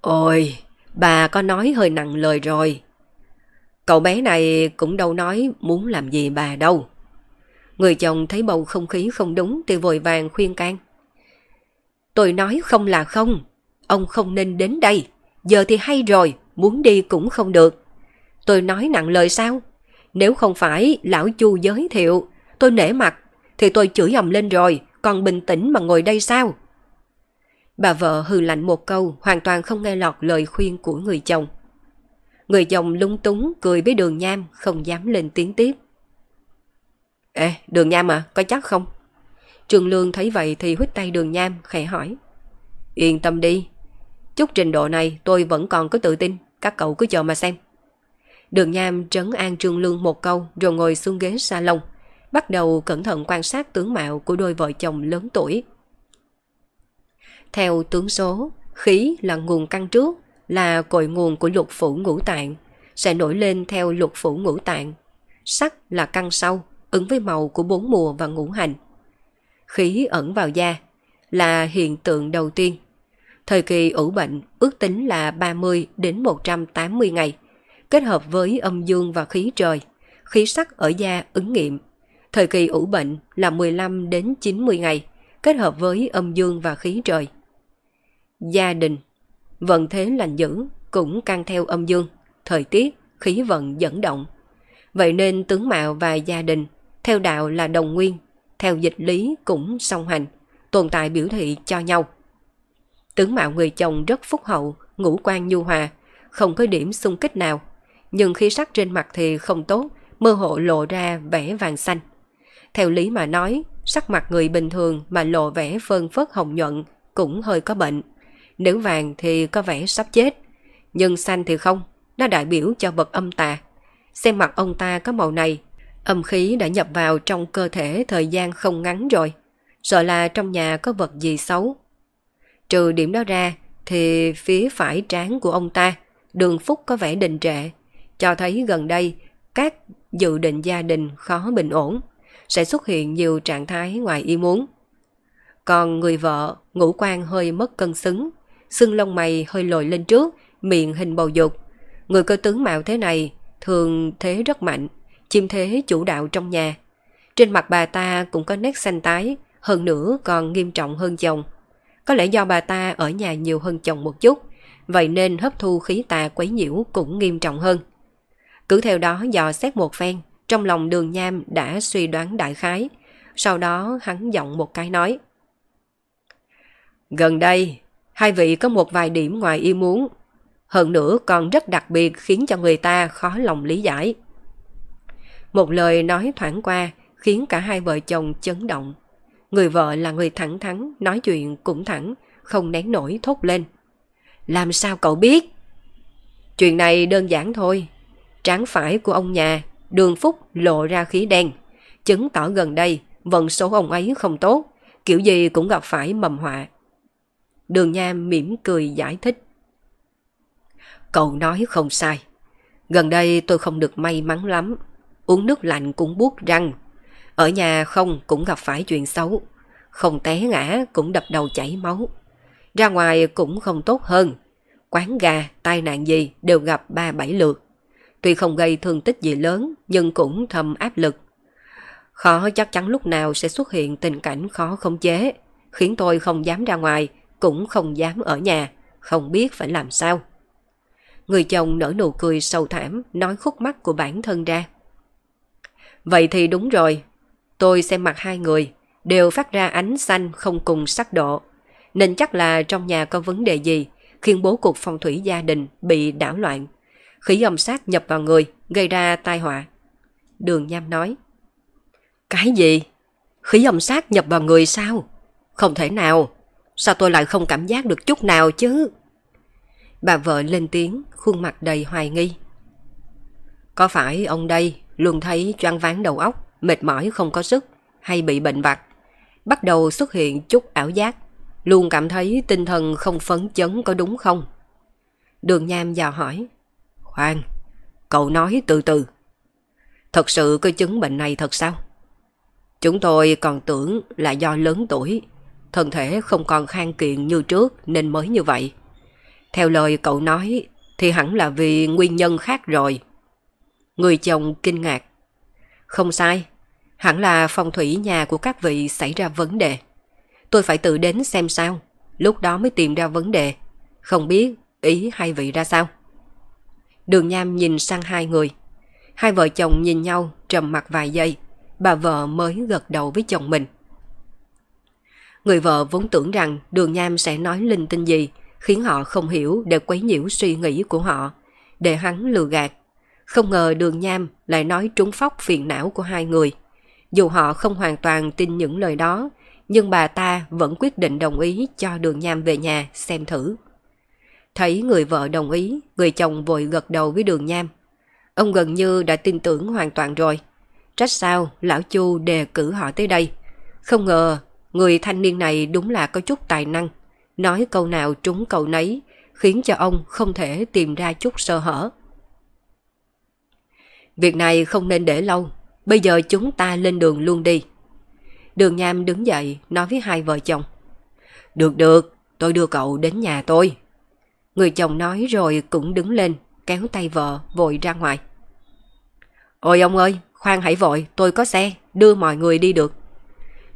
Ôi, bà có nói hơi nặng lời rồi. Cậu bé này cũng đâu nói muốn làm gì bà đâu. Người chồng thấy bầu không khí không đúng thì vội vàng khuyên can. Tôi nói không là không, ông không nên đến đây. Giờ thì hay rồi, muốn đi cũng không được. Tôi nói nặng lời sao? Nếu không phải lão chu giới thiệu, tôi nể mặt, thì tôi chửi ầm lên rồi, còn bình tĩnh mà ngồi đây sao? Bà vợ hừ lạnh một câu, hoàn toàn không nghe lọt lời khuyên của người chồng. Người chồng lung túng cười với đường nham, không dám lên tiếng tiếp. Ê, đường nham à, có chắc không? Trường Lương thấy vậy thì huyết tay đường nham, khẽ hỏi. Yên tâm đi, chút trình độ này tôi vẫn còn có tự tin, các cậu cứ chờ mà xem. Đường Nham trấn an Trương Lương một câu rồi ngồi xuống ghế salon, bắt đầu cẩn thận quan sát tướng mạo của đôi vợ chồng lớn tuổi. Theo tướng số, khí là nguồn căn trước, là cội nguồn của lục phủ ngũ tạng, sẽ nổi lên theo lục phủ ngũ tạng. Sắc là căn sau, ứng với màu của bốn mùa và ngũ hành. Khí ẩn vào da là hiện tượng đầu tiên. Thời kỳ ủ bệnh ước tính là 30 đến 180 ngày – kết hợp với âm dương và khí trời, khí sắc ở da ứng nghiệm. Thời kỳ ủ bệnh là 15 đến 90 ngày, kết hợp với âm dương và khí trời. Gia đình Vận thế lành dữ cũng căn theo âm dương, thời tiết, khí vận dẫn động. Vậy nên tướng mạo và gia đình theo đạo là đồng nguyên, theo dịch lý cũng song hành, tồn tại biểu thị cho nhau. Tướng mạo người chồng rất phúc hậu, ngũ quan nhu hòa, không có điểm xung kích nào, nhưng khí sắc trên mặt thì không tốt, mơ hồ lộ ra vẻ vàng xanh. Theo lý mà nói, sắc mặt người bình thường mà lộ vẻ phơn phớt hồng nhuận cũng hơi có bệnh. Nếu vàng thì có vẻ sắp chết, nhưng xanh thì không, nó đại biểu cho vật âm tà. Xem mặt ông ta có màu này, âm khí đã nhập vào trong cơ thể thời gian không ngắn rồi, sợ là trong nhà có vật gì xấu. Trừ điểm đó ra, thì phía phải trán của ông ta, đường phúc có vẻ đình trệ, cho thấy gần đây các dự định gia đình khó bình ổn, sẽ xuất hiện nhiều trạng thái ngoài ý muốn. Còn người vợ, ngũ quan hơi mất cân xứng, xương lông mày hơi lồi lên trước, miệng hình bầu dục. Người cơ tướng mạo thế này thường thế rất mạnh, chim thế chủ đạo trong nhà. Trên mặt bà ta cũng có nét xanh tái, hơn nữa còn nghiêm trọng hơn chồng. Có lẽ do bà ta ở nhà nhiều hơn chồng một chút, vậy nên hấp thu khí tà quấy nhiễu cũng nghiêm trọng hơn. Cứ theo đó dò xét một phen, trong lòng đường nham đã suy đoán đại khái, sau đó hắn giọng một cái nói. Gần đây, hai vị có một vài điểm ngoài ý muốn, hơn nữa còn rất đặc biệt khiến cho người ta khó lòng lý giải. Một lời nói thoảng qua khiến cả hai vợ chồng chấn động. Người vợ là người thẳng thắn, nói chuyện cũng thẳng, không nén nổi thốt lên. Làm sao cậu biết? Chuyện này đơn giản thôi. Tráng phải của ông nhà, đường phúc lộ ra khí đen. Chứng tỏ gần đây, vận số ông ấy không tốt, kiểu gì cũng gặp phải mầm họa. Đường Nham mỉm cười giải thích. Cậu nói không sai. Gần đây tôi không được may mắn lắm. Uống nước lạnh cũng buốt răng. Ở nhà không cũng gặp phải chuyện xấu. Không té ngã cũng đập đầu chảy máu. Ra ngoài cũng không tốt hơn. Quán gà, tai nạn gì đều gặp ba bảy lượt. Tuy không gây thương tích gì lớn nhưng cũng thầm áp lực. Khó chắc chắn lúc nào sẽ xuất hiện tình cảnh khó không chế, khiến tôi không dám ra ngoài, cũng không dám ở nhà, không biết phải làm sao. Người chồng nở nụ cười sâu thảm, nói khúc mắt của bản thân ra. Vậy thì đúng rồi, tôi xem mặt hai người, đều phát ra ánh xanh không cùng sắc độ. Nên chắc là trong nhà có vấn đề gì, khiến bố cục phong thủy gia đình bị đảo loạn. Khí âm sát nhập vào người, gây ra tai họa. Đường Nham nói. Cái gì? Khí âm sát nhập vào người sao? Không thể nào. Sao tôi lại không cảm giác được chút nào chứ? Bà vợ lên tiếng, khuôn mặt đầy hoài nghi. Có phải ông đây luôn thấy choáng váng đầu óc, mệt mỏi không có sức, hay bị bệnh vặt? Bắt đầu xuất hiện chút ảo giác, luôn cảm thấy tinh thần không phấn chấn có đúng không? Đường Nham dò hỏi. Khoan, cậu nói từ từ. Thật sự có chứng bệnh này thật sao? Chúng tôi còn tưởng là do lớn tuổi, thân thể không còn khang kiện như trước nên mới như vậy. Theo lời cậu nói thì hẳn là vì nguyên nhân khác rồi. Người chồng kinh ngạc. Không sai, hẳn là phong thủy nhà của các vị xảy ra vấn đề. Tôi phải tự đến xem sao, lúc đó mới tìm ra vấn đề. Không biết ý hai vị ra sao. Đường Nham nhìn sang hai người. Hai vợ chồng nhìn nhau trầm mặt vài giây, bà vợ mới gật đầu với chồng mình. Người vợ vốn tưởng rằng đường Nham sẽ nói linh tinh gì, khiến họ không hiểu để quấy nhiễu suy nghĩ của họ, để hắn lừa gạt. Không ngờ đường Nham lại nói trúng phóc phiền não của hai người. Dù họ không hoàn toàn tin những lời đó, nhưng bà ta vẫn quyết định đồng ý cho đường Nham về nhà xem thử. Thấy người vợ đồng ý, người chồng vội gật đầu với đường Nham. Ông gần như đã tin tưởng hoàn toàn rồi. Trách sao lão Chu đề cử họ tới đây. Không ngờ người thanh niên này đúng là có chút tài năng nói câu nào trúng câu nấy, khiến cho ông không thể tìm ra chút sơ hở. Việc này không nên để lâu, bây giờ chúng ta lên đường luôn đi. Đường Nham đứng dậy nói với hai vợ chồng. Được được, tôi đưa cậu đến nhà tôi. Người chồng nói rồi cũng đứng lên, kéo tay vợ vội ra ngoài. Ôi ông ơi, khoan hãy vội, tôi có xe, đưa mọi người đi được.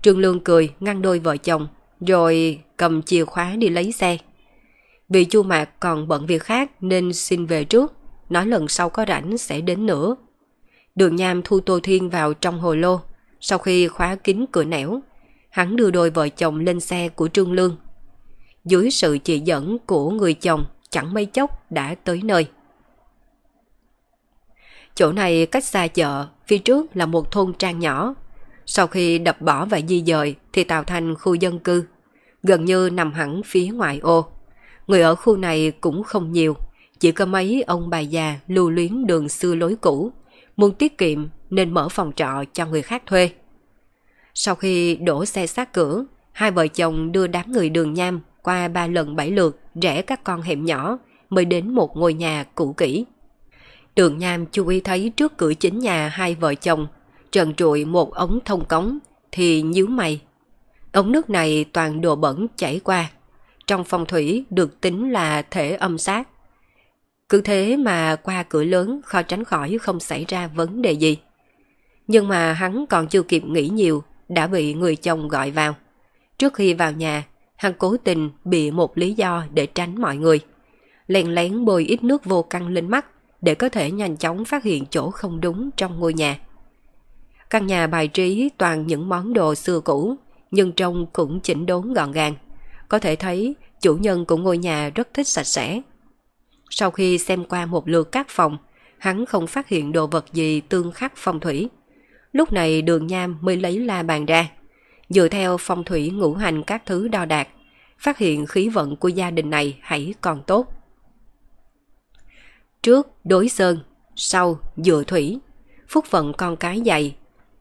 Trương Lương cười ngăn đôi vợ chồng rồi cầm chìa khóa đi lấy xe. Vì chu Mạc còn bận việc khác nên xin về trước, nói lần sau có rảnh sẽ đến nữa. Đường Nham thu Tô Thiên vào trong hồ lô, sau khi khóa kín cửa nẻo, hắn đưa đôi vợ chồng lên xe của Trương Lương. Dưới sự chỉ dẫn của người chồng, chẳng mấy chốc đã tới nơi. Chỗ này cách xa chợ, phía trước là một thôn trang nhỏ. Sau khi đập bỏ và di dời thì tạo thành khu dân cư gần như nằm hẳn phía ngoài ô. Người ở khu này cũng không nhiều, chỉ có mấy ông bà già lưu luyến đường xưa lối cũ, muốn tiết kiệm nên mở phòng trọ cho người khác thuê. Sau khi đổ xe sát cửa, hai vợ chồng đưa đám người đường nham qua ba lần bảy lượt rẽ các con hẻm nhỏ mới đến một ngôi nhà cũ kỹ. Tường Nam chú ý thấy trước cửa chính nhà hai vợ chồng trần trụi một ống thông cống thì nhíu mày Ống nước này toàn đồ bẩn chảy qua. Trong phong thủy được tính là thể âm sát. Cứ thế mà qua cửa lớn khó tránh khỏi không xảy ra vấn đề gì. Nhưng mà hắn còn chưa kịp nghĩ nhiều, đã bị người chồng gọi vào. Trước khi vào nhà, hắn cố tình bị một lý do để tránh mọi người. Lèn lén bôi ít nước vô căng lên mắt để có thể nhanh chóng phát hiện chỗ không đúng trong ngôi nhà. Căn nhà bài trí toàn những món đồ xưa cũ, nhưng trông cũng chỉnh đốn gọn gàng. Có thể thấy chủ nhân của ngôi nhà rất thích sạch sẽ. Sau khi xem qua một lượt các phòng, hắn không phát hiện đồ vật gì tương khắc phong thủy. Lúc này đường nham mới lấy la bàn ra. Dựa theo phong thủy ngũ hành các thứ đo đạc, phát hiện khí vận của gia đình này hãy còn tốt. Trước đối sơn, sau dựa thủy, phúc vận con cái dày,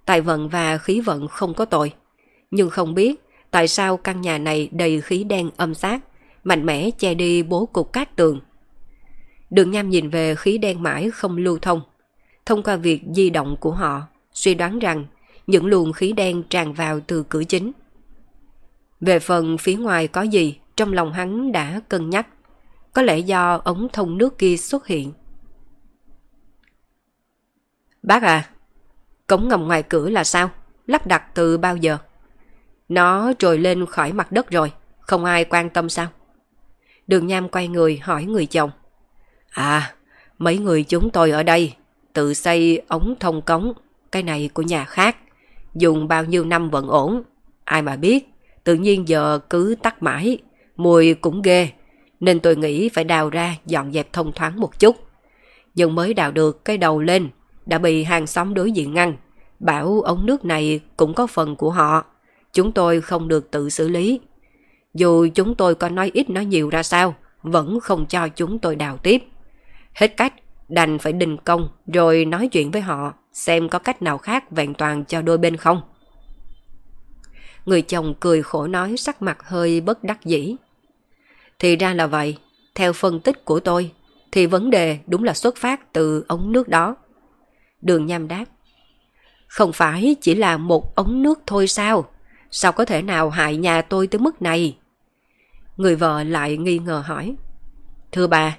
tài vận và khí vận không có tội. Nhưng không biết tại sao căn nhà này đầy khí đen âm sát, mạnh mẽ che đi bố cục cát tường. Đường Nham nhìn về khí đen mãi không lưu thông. Thông qua việc di động của họ, suy đoán rằng những luồng khí đen tràn vào từ cửa chính. Về phần phía ngoài có gì, trong lòng hắn đã cân nhắc. Có lẽ do ống thông nước kia xuất hiện. Bác à, cống ngầm ngoài cửa là sao? Lắp đặt từ bao giờ? Nó trồi lên khỏi mặt đất rồi, không ai quan tâm sao? Đường Nham quay người hỏi người chồng. À, mấy người chúng tôi ở đây tự xây ống thông cống, cái này của nhà khác. Dùng bao nhiêu năm vẫn ổn. Ai mà biết, tự nhiên giờ cứ tắt mãi, mùi cũng ghê. Nên tôi nghĩ phải đào ra dọn dẹp thông thoáng một chút. Nhưng mới đào được cái đầu lên, đã bị hàng xóm đối diện ngăn. Bảo ống nước này cũng có phần của họ. Chúng tôi không được tự xử lý. Dù chúng tôi có nói ít nói nhiều ra sao, vẫn không cho chúng tôi đào tiếp. Hết cách, đành phải đình công rồi nói chuyện với họ xem có cách nào khác vẹn toàn cho đôi bên không. Người chồng cười khổ nói sắc mặt hơi bất đắc dĩ. Thì ra là vậy, theo phân tích của tôi, thì vấn đề đúng là xuất phát từ ống nước đó. Đường Nham đáp. Không phải chỉ là một ống nước thôi sao? Sao có thể nào hại nhà tôi tới mức này? Người vợ lại nghi ngờ hỏi. Thưa bà,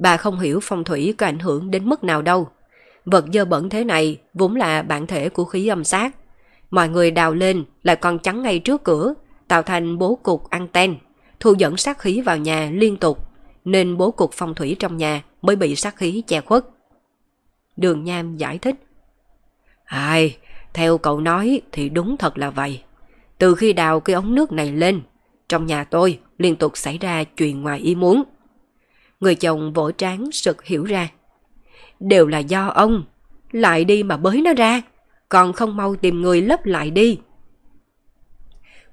bà không hiểu phong thủy có ảnh hưởng đến mức nào đâu. Vật dơ bẩn thế này vốn là bản thể của khí âm sát. Mọi người đào lên lại còn chắn ngay trước cửa, tạo thành bố cục anten, thu dẫn sát khí vào nhà liên tục, nên bố cục phong thủy trong nhà mới bị sát khí che khuất. Đường Nham giải thích. Ai, theo cậu nói thì đúng thật là vậy. Từ khi đào cái ống nước này lên, trong nhà tôi liên tục xảy ra chuyện ngoài ý muốn. Người chồng vỗ trán sực hiểu ra. Đều là do ông, lại đi mà bới nó ra, còn không mau tìm người lấp lại đi.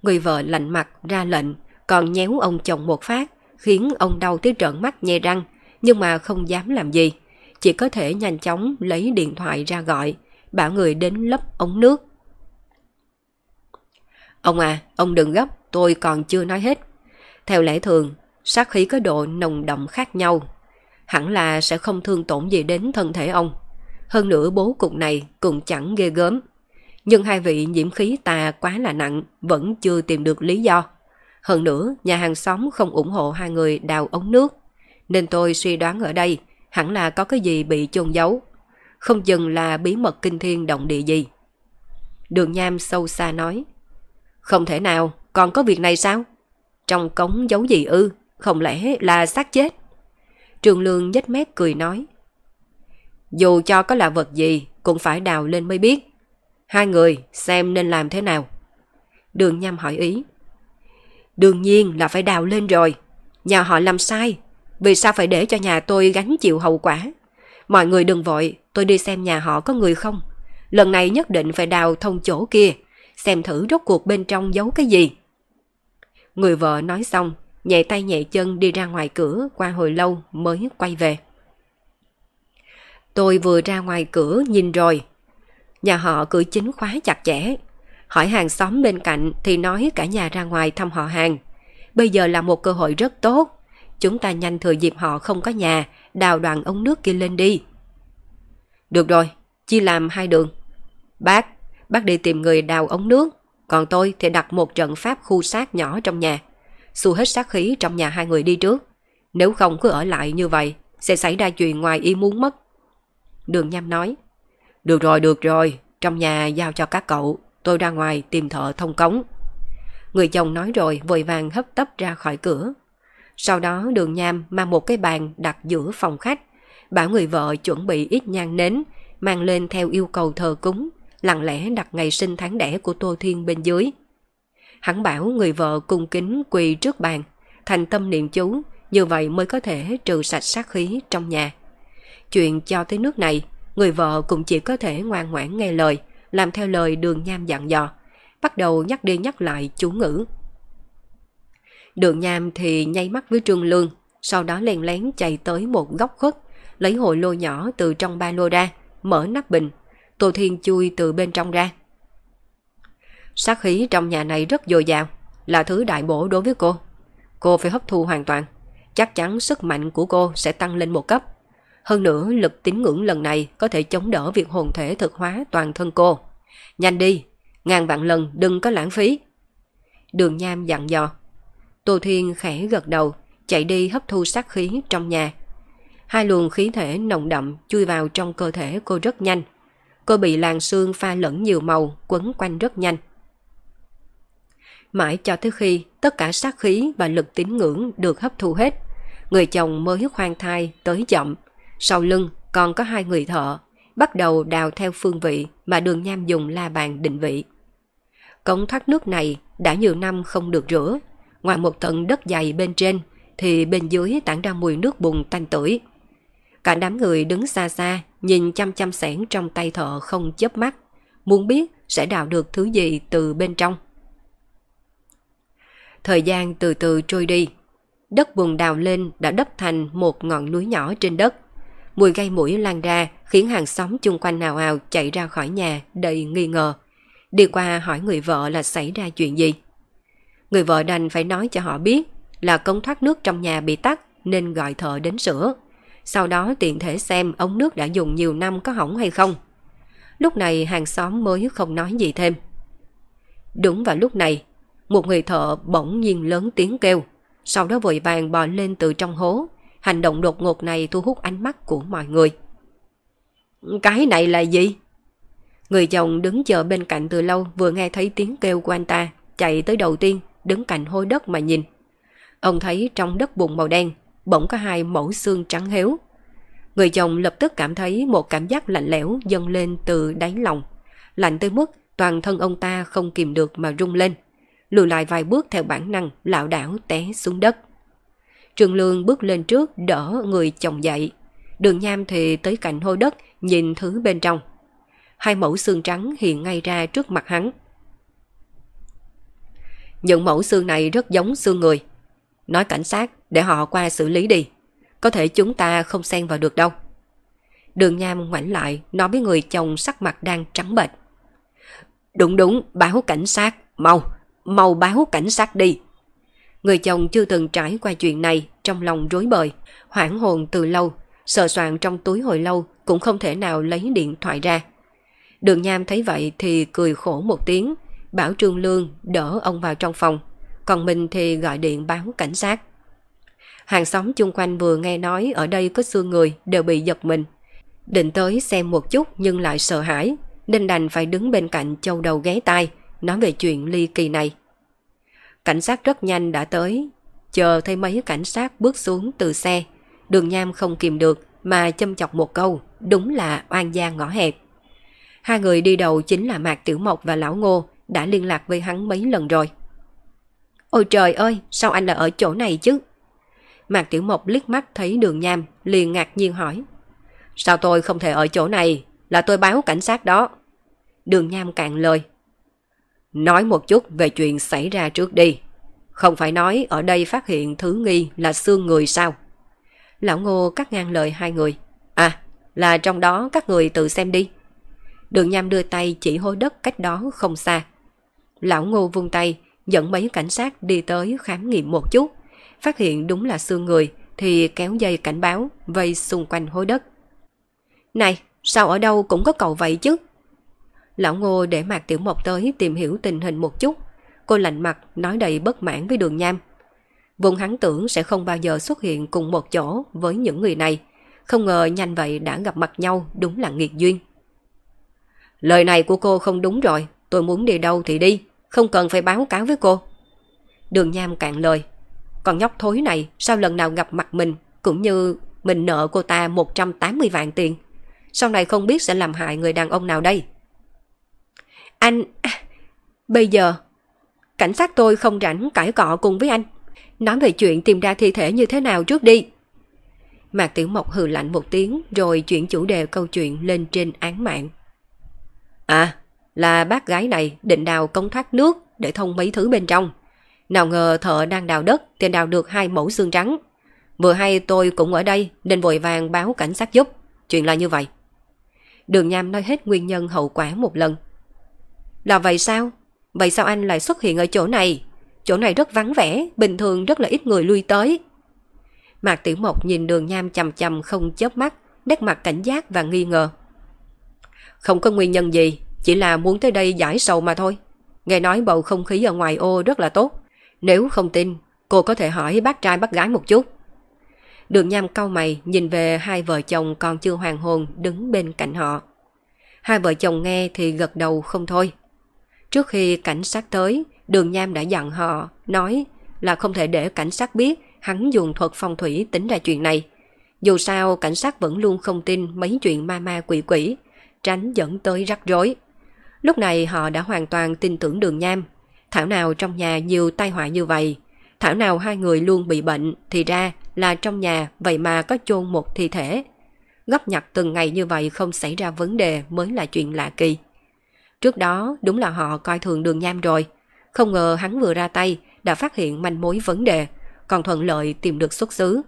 Người vợ lạnh mặt ra lệnh, còn nhéo ông chồng một phát, khiến ông đau tới trợn mắt nhè răng, nhưng mà không dám làm gì. Chỉ có thể nhanh chóng lấy điện thoại ra gọi, bảo người đến lấp ống nước. Ông à, ông đừng gấp, tôi còn chưa nói hết. Theo lẽ thường, sát khí có độ nồng đậm khác nhau. Hẳn là sẽ không thương tổn gì đến thân thể ông. Hơn nữa bố cục này cũng chẳng ghê gớm. Nhưng hai vị nhiễm khí tà quá là nặng, vẫn chưa tìm được lý do. Hơn nữa, nhà hàng xóm không ủng hộ hai người đào ống nước. Nên tôi suy đoán ở đây, hẳn là có cái gì bị chôn giấu. Không chừng là bí mật kinh thiên động địa gì. Đường Nham sâu xa nói. Không thể nào, còn có việc này sao? Trong cống giấu gì ư? Không lẽ là xác chết? Trường Lương nhếch mép cười nói. Dù cho có là vật gì, cũng phải đào lên mới biết. Hai người xem nên làm thế nào. Đường Nham hỏi ý. Đương nhiên là phải đào lên rồi. Nhà họ làm sai. Vì sao phải để cho nhà tôi gánh chịu hậu quả? Mọi người đừng vội, tôi đi xem nhà họ có người không. Lần này nhất định phải đào thông chỗ kia, xem thử rốt cuộc bên trong giấu cái gì. Người vợ nói xong, nhẹ tay nhẹ chân đi ra ngoài cửa qua hồi lâu mới quay về. Tôi vừa ra ngoài cửa nhìn rồi. Nhà họ cửa chính khóa chặt chẽ. Hỏi hàng xóm bên cạnh thì nói cả nhà ra ngoài thăm họ hàng. Bây giờ là một cơ hội rất tốt. Chúng ta nhanh thừa dịp họ không có nhà, đào đoạn ống nước kia lên đi. Được rồi, chia làm hai đường. Bác, bác đi tìm người đào ống nước. Còn tôi thì đặt một trận pháp khu sát nhỏ trong nhà. Xua hết sát khí trong nhà hai người đi trước. Nếu không cứ ở lại như vậy, sẽ xảy ra chuyện ngoài ý muốn mất. Đường Nham nói. Được rồi, được rồi, trong nhà giao cho các cậu, tôi ra ngoài tìm thợ thông cống. Người chồng nói rồi vội vàng hấp tấp ra khỏi cửa. Sau đó đường nham mang một cái bàn đặt giữa phòng khách, bảo người vợ chuẩn bị ít nhang nến, mang lên theo yêu cầu thờ cúng, lặng lẽ đặt ngày sinh tháng đẻ của Tô Thiên bên dưới. Hắn bảo người vợ cung kính quỳ trước bàn, thành tâm niệm chú, như vậy mới có thể trừ sạch sát khí trong nhà. Chuyện cho tới nước này, người vợ cũng chỉ có thể ngoan ngoãn nghe lời, làm theo lời đường nham dặn dò, bắt đầu nhắc đi nhắc lại chú ngữ. Đường nham thì nháy mắt với Trương Lương, sau đó len lén chạy tới một góc khuất, lấy hồi lô nhỏ từ trong ba lô ra, mở nắp bình. Tô Thiên chui từ bên trong ra. Sát khí trong nhà này rất dồi dào, là thứ đại bổ đối với cô. Cô phải hấp thu hoàn toàn. Chắc chắn sức mạnh của cô sẽ tăng lên một cấp. Hơn nữa, lực tín ngưỡng lần này có thể chống đỡ việc hồn thể thực hóa toàn thân cô. Nhanh đi, ngàn vạn lần đừng có lãng phí. Đường Nham dặn dò. Tô Thiên khẽ gật đầu, chạy đi hấp thu sát khí trong nhà. Hai luồng khí thể nồng đậm chui vào trong cơ thể cô rất nhanh. Cô bị làn xương pha lẫn nhiều màu quấn quanh rất nhanh. Mãi cho tới khi tất cả sát khí và lực tín ngưỡng được hấp thu hết, người chồng mới khoan thai tới chậm. Sau lưng còn có hai người thợ, bắt đầu đào theo phương vị mà đường nham dùng la bàn định vị. Cống thoát nước này đã nhiều năm không được rửa, ngoài một tầng đất dày bên trên thì bên dưới tản ra mùi nước bùn tanh tưởi. Cả đám người đứng xa xa nhìn chăm chăm sẻn trong tay thợ không chớp mắt, muốn biết sẽ đào được thứ gì từ bên trong. Thời gian từ từ trôi đi. Đất bùn đào lên đã đắp thành một ngọn núi nhỏ trên đất. Mùi gây mũi lan ra khiến hàng xóm chung quanh nào ào chạy ra khỏi nhà đầy nghi ngờ. Đi qua hỏi người vợ là xảy ra chuyện gì. Người vợ đành phải nói cho họ biết là công thoát nước trong nhà bị tắt nên gọi thợ đến sửa. Sau đó tiện thể xem ống nước đã dùng nhiều năm có hỏng hay không. Lúc này hàng xóm mới không nói gì thêm. Đúng vào lúc này, một người thợ bỗng nhiên lớn tiếng kêu, sau đó vội vàng bò lên từ trong hố. Hành động đột ngột này thu hút ánh mắt của mọi người. Cái này là gì? Người chồng đứng chờ bên cạnh từ lâu vừa nghe thấy tiếng kêu của anh ta, chạy tới đầu tiên, đứng cạnh hôi đất mà nhìn. Ông thấy trong đất bùn màu đen, bỗng có hai mẫu xương trắng héo. Người chồng lập tức cảm thấy một cảm giác lạnh lẽo dâng lên từ đáy lòng. Lạnh tới mức toàn thân ông ta không kìm được mà rung lên lùi lại vài bước theo bản năng, lảo đảo té xuống đất. Trường Lương bước lên trước đỡ người chồng dậy. Đường Nham thì tới cạnh hôi đất nhìn thứ bên trong. Hai mẫu xương trắng hiện ngay ra trước mặt hắn. Những mẫu xương này rất giống xương người. Nói cảnh sát để họ qua xử lý đi. Có thể chúng ta không xen vào được đâu. Đường Nham ngoảnh lại nói với người chồng sắc mặt đang trắng bệch. Đúng đúng, báo cảnh sát, mau, mau báo cảnh sát đi. Người chồng chưa từng trải qua chuyện này, trong lòng rối bời, hoảng hồn từ lâu, sợ soạn trong túi hồi lâu cũng không thể nào lấy điện thoại ra. Đường Nham thấy vậy thì cười khổ một tiếng, bảo Trương Lương đỡ ông vào trong phòng, còn mình thì gọi điện báo cảnh sát. Hàng xóm chung quanh vừa nghe nói ở đây có xương người đều bị giật mình. Định tới xem một chút nhưng lại sợ hãi, nên đành phải đứng bên cạnh châu đầu ghé tai, nói về chuyện ly kỳ này. Cảnh sát rất nhanh đã tới, chờ thấy mấy cảnh sát bước xuống từ xe. Đường Nham không kìm được mà châm chọc một câu, đúng là oan gia ngõ hẹp. Hai người đi đầu chính là Mạc Tiểu Mộc và Lão Ngô, đã liên lạc với hắn mấy lần rồi. Ôi trời ơi, sao anh lại ở chỗ này chứ? Mạc Tiểu Mộc liếc mắt thấy đường nham, liền ngạc nhiên hỏi. Sao tôi không thể ở chỗ này? Là tôi báo cảnh sát đó. Đường nham cạn lời. Nói một chút về chuyện xảy ra trước đi. Không phải nói ở đây phát hiện thứ nghi là xương người sao? Lão Ngô cắt ngang lời hai người. À, là trong đó các người tự xem đi. Đường Nham đưa tay chỉ hôi đất cách đó không xa. Lão Ngô vung tay, dẫn mấy cảnh sát đi tới khám nghiệm một chút. Phát hiện đúng là xương người, thì kéo dây cảnh báo, vây xung quanh hối đất. Này, sao ở đâu cũng có cầu vậy chứ? Lão Ngô để Mạc Tiểu Mộc tới tìm hiểu tình hình một chút. Cô lạnh mặt nói đầy bất mãn với đường nham. Vùng hắn tưởng sẽ không bao giờ xuất hiện cùng một chỗ với những người này. Không ngờ nhanh vậy đã gặp mặt nhau đúng là nghiệt duyên. Lời này của cô không đúng rồi, tôi muốn đi đâu thì đi, không cần phải báo cáo với cô. Đường Nham cạn lời. Còn nhóc thối này sao lần nào gặp mặt mình cũng như mình nợ cô ta 180 vạn tiền. Sau này không biết sẽ làm hại người đàn ông nào đây. Anh... À, bây giờ, cảnh sát tôi không rảnh cãi cọ cùng với anh. Nói về chuyện tìm ra thi thể như thế nào trước đi. Mạc Tiểu Mộc hừ lạnh một tiếng rồi chuyển chủ đề câu chuyện lên trên án mạng. À, là bác gái này định đào công thoát nước để thông mấy thứ bên trong. Nào ngờ thợ đang đào đất thì đào được hai mẫu xương trắng. Vừa hay tôi cũng ở đây nên vội vàng báo cảnh sát giúp. Chuyện là như vậy. Đường Nham nói hết nguyên nhân hậu quả một lần. Là vậy sao? Vậy sao anh lại xuất hiện ở chỗ này? Chỗ này rất vắng vẻ, bình thường rất là ít người lui tới. Mạc Tiểu Mộc nhìn đường Nham chầm chầm không chớp mắt, nét mặt cảnh giác và nghi ngờ. Không có nguyên nhân gì, chỉ là muốn tới đây giải sầu mà thôi. Nghe nói bầu không khí ở ngoài ô rất là tốt. Nếu không tin, cô có thể hỏi bác trai bác gái một chút. Đường Nham cau mày nhìn về hai vợ chồng còn chưa hoàng hồn đứng bên cạnh họ. Hai vợ chồng nghe thì gật đầu không thôi. Trước khi cảnh sát tới, đường Nham đã dặn họ, nói là không thể để cảnh sát biết hắn dùng thuật phong thủy tính ra chuyện này. Dù sao, cảnh sát vẫn luôn không tin mấy chuyện ma ma quỷ quỷ, tránh dẫn tới rắc rối. Lúc này họ đã hoàn toàn tin tưởng đường Nham. Thảo nào trong nhà nhiều tai họa như vậy. Thảo nào hai người luôn bị bệnh thì ra là trong nhà vậy mà có chôn một thi thể. Gấp nhặt từng ngày như vậy không xảy ra vấn đề mới là chuyện lạ kỳ. Trước đó đúng là họ coi thường đường nham rồi. Không ngờ hắn vừa ra tay đã phát hiện manh mối vấn đề, còn thuận lợi tìm được xuất xứ.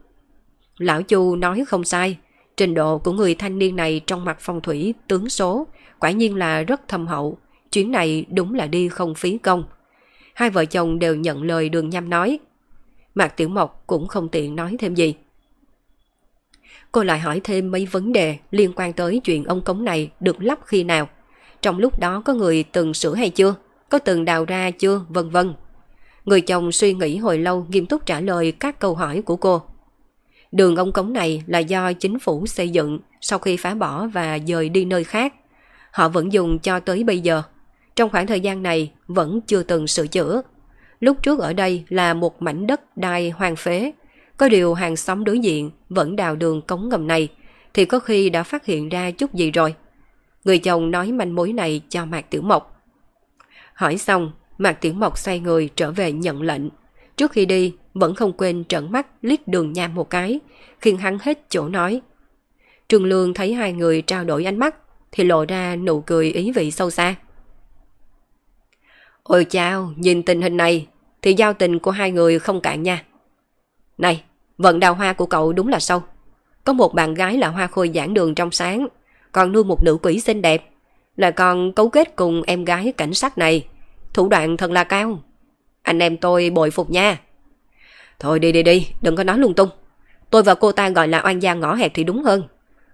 Lão Chu nói không sai, trình độ của người thanh niên này trong mặt phong thủy tướng số quả nhiên là rất thâm hậu. Chuyến này đúng là đi không phí công. Hai vợ chồng đều nhận lời đường nham nói. Mạc Tiểu Mộc cũng không tiện nói thêm gì. Cô lại hỏi thêm mấy vấn đề liên quan tới chuyện ông cống này được lắp khi nào. Trong lúc đó có người từng sửa hay chưa? Có từng đào ra chưa? Vân vân. Người chồng suy nghĩ hồi lâu, nghiêm túc trả lời các câu hỏi của cô. Đường ông cống này là do chính phủ xây dựng sau khi phá bỏ và dời đi nơi khác. Họ vẫn dùng cho tới bây giờ. Trong khoảng thời gian này, vẫn chưa từng sửa chữa. Lúc trước ở đây là một mảnh đất đai hoang phế. Có điều hàng xóm đối diện vẫn đào đường cống ngầm này, thì có khi đã phát hiện ra chút gì rồi. Người chồng nói manh mối này cho Mạc Tiểu Mộc. Hỏi xong, Mạc Tiểu Mộc xoay người trở về nhận lệnh. Trước khi đi, vẫn không quên trợn mắt liếc đường nham một cái, khiến hắn hết chỗ nói. Trường Lương thấy hai người trao đổi ánh mắt, thì lộ ra nụ cười ý vị sâu xa. Ôi chao, nhìn tình hình này, thì giao tình của hai người không cạn nha. Này, vận đào hoa của cậu đúng là sâu. Có một bạn gái là hoa khôi giảng đường trong sáng, còn nuôi một nữ quỷ xinh đẹp, là còn cấu kết cùng em gái cảnh sát này. Thủ đoạn thật là cao. Anh em tôi bội phục nha. Thôi đi đi đi, đừng có nói lung tung. Tôi và cô ta gọi là oan gia ngõ hẹp thì đúng hơn.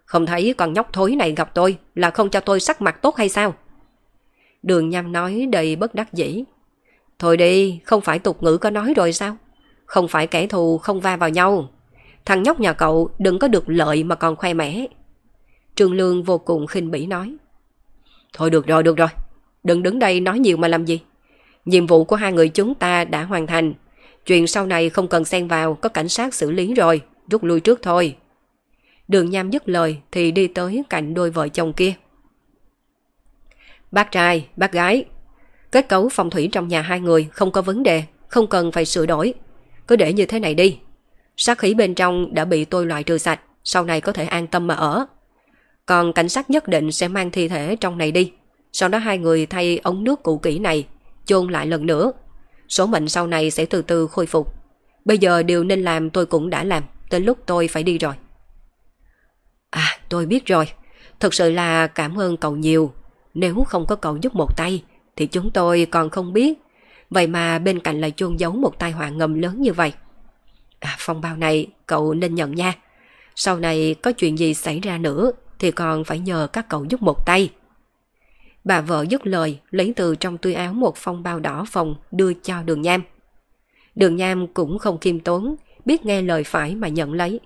Không thấy con nhóc thối này gặp tôi là không cho tôi sắc mặt tốt hay sao? Đường nham nói đầy bất đắc dĩ. Thôi đi, không phải tục ngữ có nói rồi sao? Không phải kẻ thù không va vào nhau. Thằng nhóc nhà cậu đừng có được lợi mà còn khoe mẽ. Trương Lương vô cùng khinh bỉ nói. Thôi được rồi, được rồi. Đừng đứng đây nói nhiều mà làm gì. Nhiệm vụ của hai người chúng ta đã hoàn thành. Chuyện sau này không cần xen vào, có cảnh sát xử lý rồi. Rút lui trước thôi. Đường Nham dứt lời thì đi tới cạnh đôi vợ chồng kia. Bác trai, bác gái. Kết cấu phong thủy trong nhà hai người không có vấn đề, không cần phải sửa đổi. Cứ để như thế này đi. Sát khí bên trong đã bị tôi loại trừ sạch, sau này có thể an tâm mà ở. Còn cảnh sát nhất định sẽ mang thi thể trong này đi. Sau đó hai người thay ống nước cũ kỹ này, chôn lại lần nữa. Số mệnh sau này sẽ từ từ khôi phục. Bây giờ điều nên làm tôi cũng đã làm, tới lúc tôi phải đi rồi. À, tôi biết rồi. Thật sự là cảm ơn cậu nhiều. Nếu không có cậu giúp một tay, thì chúng tôi còn không biết. Vậy mà bên cạnh lại chôn giấu một tai họa ngầm lớn như vậy. À, phong bao này cậu nên nhận nha. Sau này có chuyện gì xảy ra nữa thì còn phải nhờ các cậu giúp một tay. Bà vợ dứt lời lấy từ trong túi áo một phong bao đỏ phòng đưa cho đường nham. Đường nham cũng không kiêm tốn, biết nghe lời phải mà nhận lấy.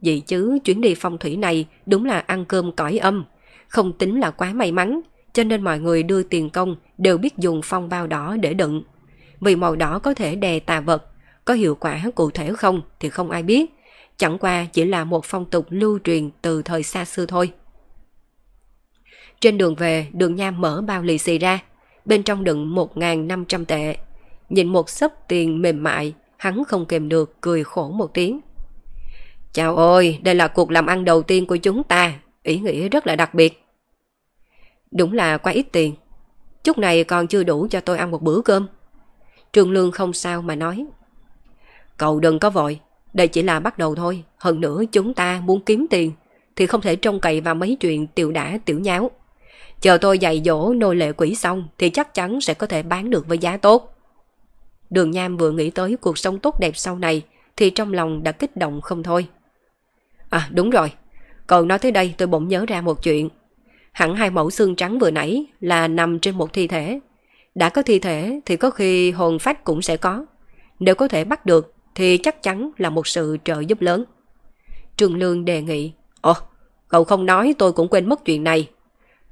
Vậy chứ chuyến đi phong thủy này đúng là ăn cơm cõi âm, không tính là quá may mắn, cho nên mọi người đưa tiền công đều biết dùng phong bao đỏ để đựng. Vì màu đỏ có thể đè tà vật, có hiệu quả cụ thể không thì không ai biết, chẳng qua chỉ là một phong tục lưu truyền từ thời xa xưa thôi. Trên đường về, đường nham mở bao lì xì ra, bên trong đựng 1.500 tệ. Nhìn một sấp tiền mềm mại, hắn không kèm được cười khổ một tiếng. Chào ôi, đây là cuộc làm ăn đầu tiên của chúng ta, ý nghĩa rất là đặc biệt. Đúng là quá ít tiền. Chút này còn chưa đủ cho tôi ăn một bữa cơm. Trường Lương không sao mà nói. Cậu đừng có vội, đây chỉ là bắt đầu thôi. Hơn nữa chúng ta muốn kiếm tiền thì không thể trông cậy vào mấy chuyện tiểu đả tiểu nháo. Chờ tôi dạy dỗ nô lệ quỷ xong thì chắc chắn sẽ có thể bán được với giá tốt. Đường Nham vừa nghĩ tới cuộc sống tốt đẹp sau này thì trong lòng đã kích động không thôi. À đúng rồi, cậu nói tới đây tôi bỗng nhớ ra một chuyện. Hẳn hai mẫu xương trắng vừa nãy là nằm trên một thi thể. Đã có thi thể thì có khi hồn phách cũng sẽ có. Nếu có thể bắt được thì chắc chắn là một sự trợ giúp lớn. Trường Lương đề nghị, Ồ, cậu không nói tôi cũng quên mất chuyện này.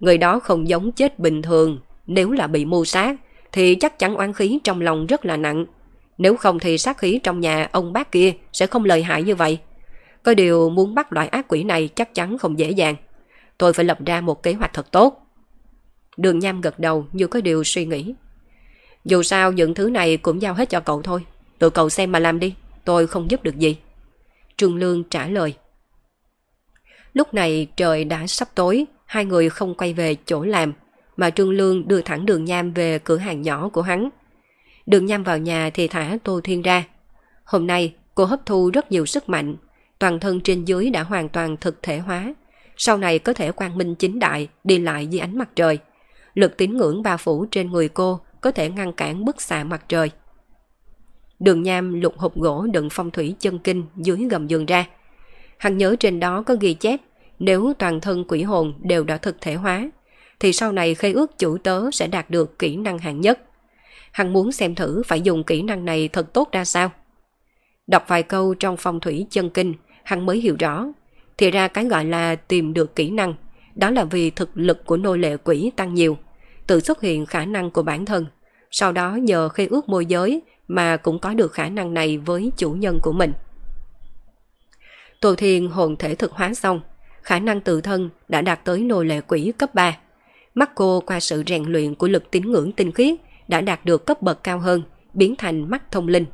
Người đó không giống chết bình thường, nếu là bị mưu sát thì chắc chắn oán khí trong lòng rất là nặng. Nếu không thì sát khí trong nhà ông bác kia sẽ không lợi hại như vậy. Có điều muốn bắt loại ác quỷ này chắc chắn không dễ dàng. Tôi phải lập ra một kế hoạch thật tốt. Đường Nham gật đầu như có điều suy nghĩ. Dù sao những thứ này cũng giao hết cho cậu thôi. Tự cậu xem mà làm đi, tôi không giúp được gì. Trương Lương trả lời. Lúc này trời đã sắp tối, hai người không quay về chỗ làm, mà Trương Lương đưa thẳng đường Nham về cửa hàng nhỏ của hắn. Đường Nham vào nhà thì thả Tô Thiên ra. Hôm nay cô hấp thu rất nhiều sức mạnh, toàn thân trên dưới đã hoàn toàn thực thể hóa. Sau này có thể quang minh chính đại, đi lại dưới ánh mặt trời. Lực tín ngưỡng bao phủ trên người cô có thể ngăn cản bức xạ mặt trời. Đường Nham lục hộp gỗ đựng phong thủy chân kinh dưới gầm giường ra. Hắn nhớ trên đó có ghi chép nếu toàn thân quỷ hồn đều đã thực thể hóa, thì sau này khê ước chủ tớ sẽ đạt được kỹ năng hạng nhất. Hắn muốn xem thử phải dùng kỹ năng này thật tốt ra sao. Đọc vài câu trong phong thủy chân kinh, hắn mới hiểu rõ. Thì ra cái gọi là tìm được kỹ năng, đó là vì thực lực của nô lệ quỷ tăng nhiều, tự xuất hiện khả năng của bản thân. Sau đó nhờ khi ước môi giới mà cũng có được khả năng này với chủ nhân của mình. Tô Thiên hồn thể thực hóa xong, khả năng tự thân đã đạt tới nô lệ quỷ cấp 3. Mắt cô qua sự rèn luyện của lực tín ngưỡng tinh khiết đã đạt được cấp bậc cao hơn, biến thành mắt thông linh.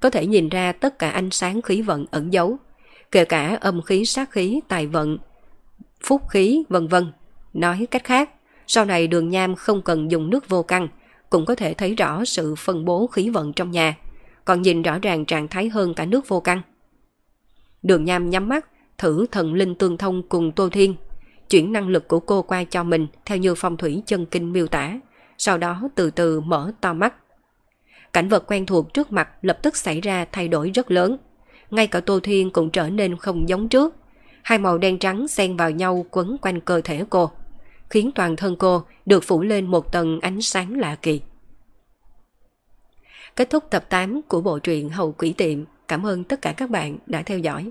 Có thể nhìn ra tất cả ánh sáng khí vận ẩn giấu, kể cả âm khí sát khí, tài vận, phúc khí, vân vân. Nói cách khác, sau này đường nham không cần dùng nước vô căng, cũng có thể thấy rõ sự phân bố khí vận trong nhà, còn nhìn rõ ràng trạng thái hơn cả nước vô căng. Đường nham nhắm mắt, thử thần linh tương thông cùng Tô Thiên, chuyển năng lực của cô qua cho mình theo như phong thủy chân kinh miêu tả, sau đó từ từ mở to mắt. Cảnh vật quen thuộc trước mặt lập tức xảy ra thay đổi rất lớn. Ngay cả Tô Thiên cũng trở nên không giống trước. Hai màu đen trắng xen vào nhau quấn quanh cơ thể cô, khiến toàn thân cô được phủ lên một tầng ánh sáng lạ kỳ. Kết thúc tập 8 của bộ truyện Hậu Quỷ Tiệm. Cảm ơn tất cả các bạn đã theo dõi.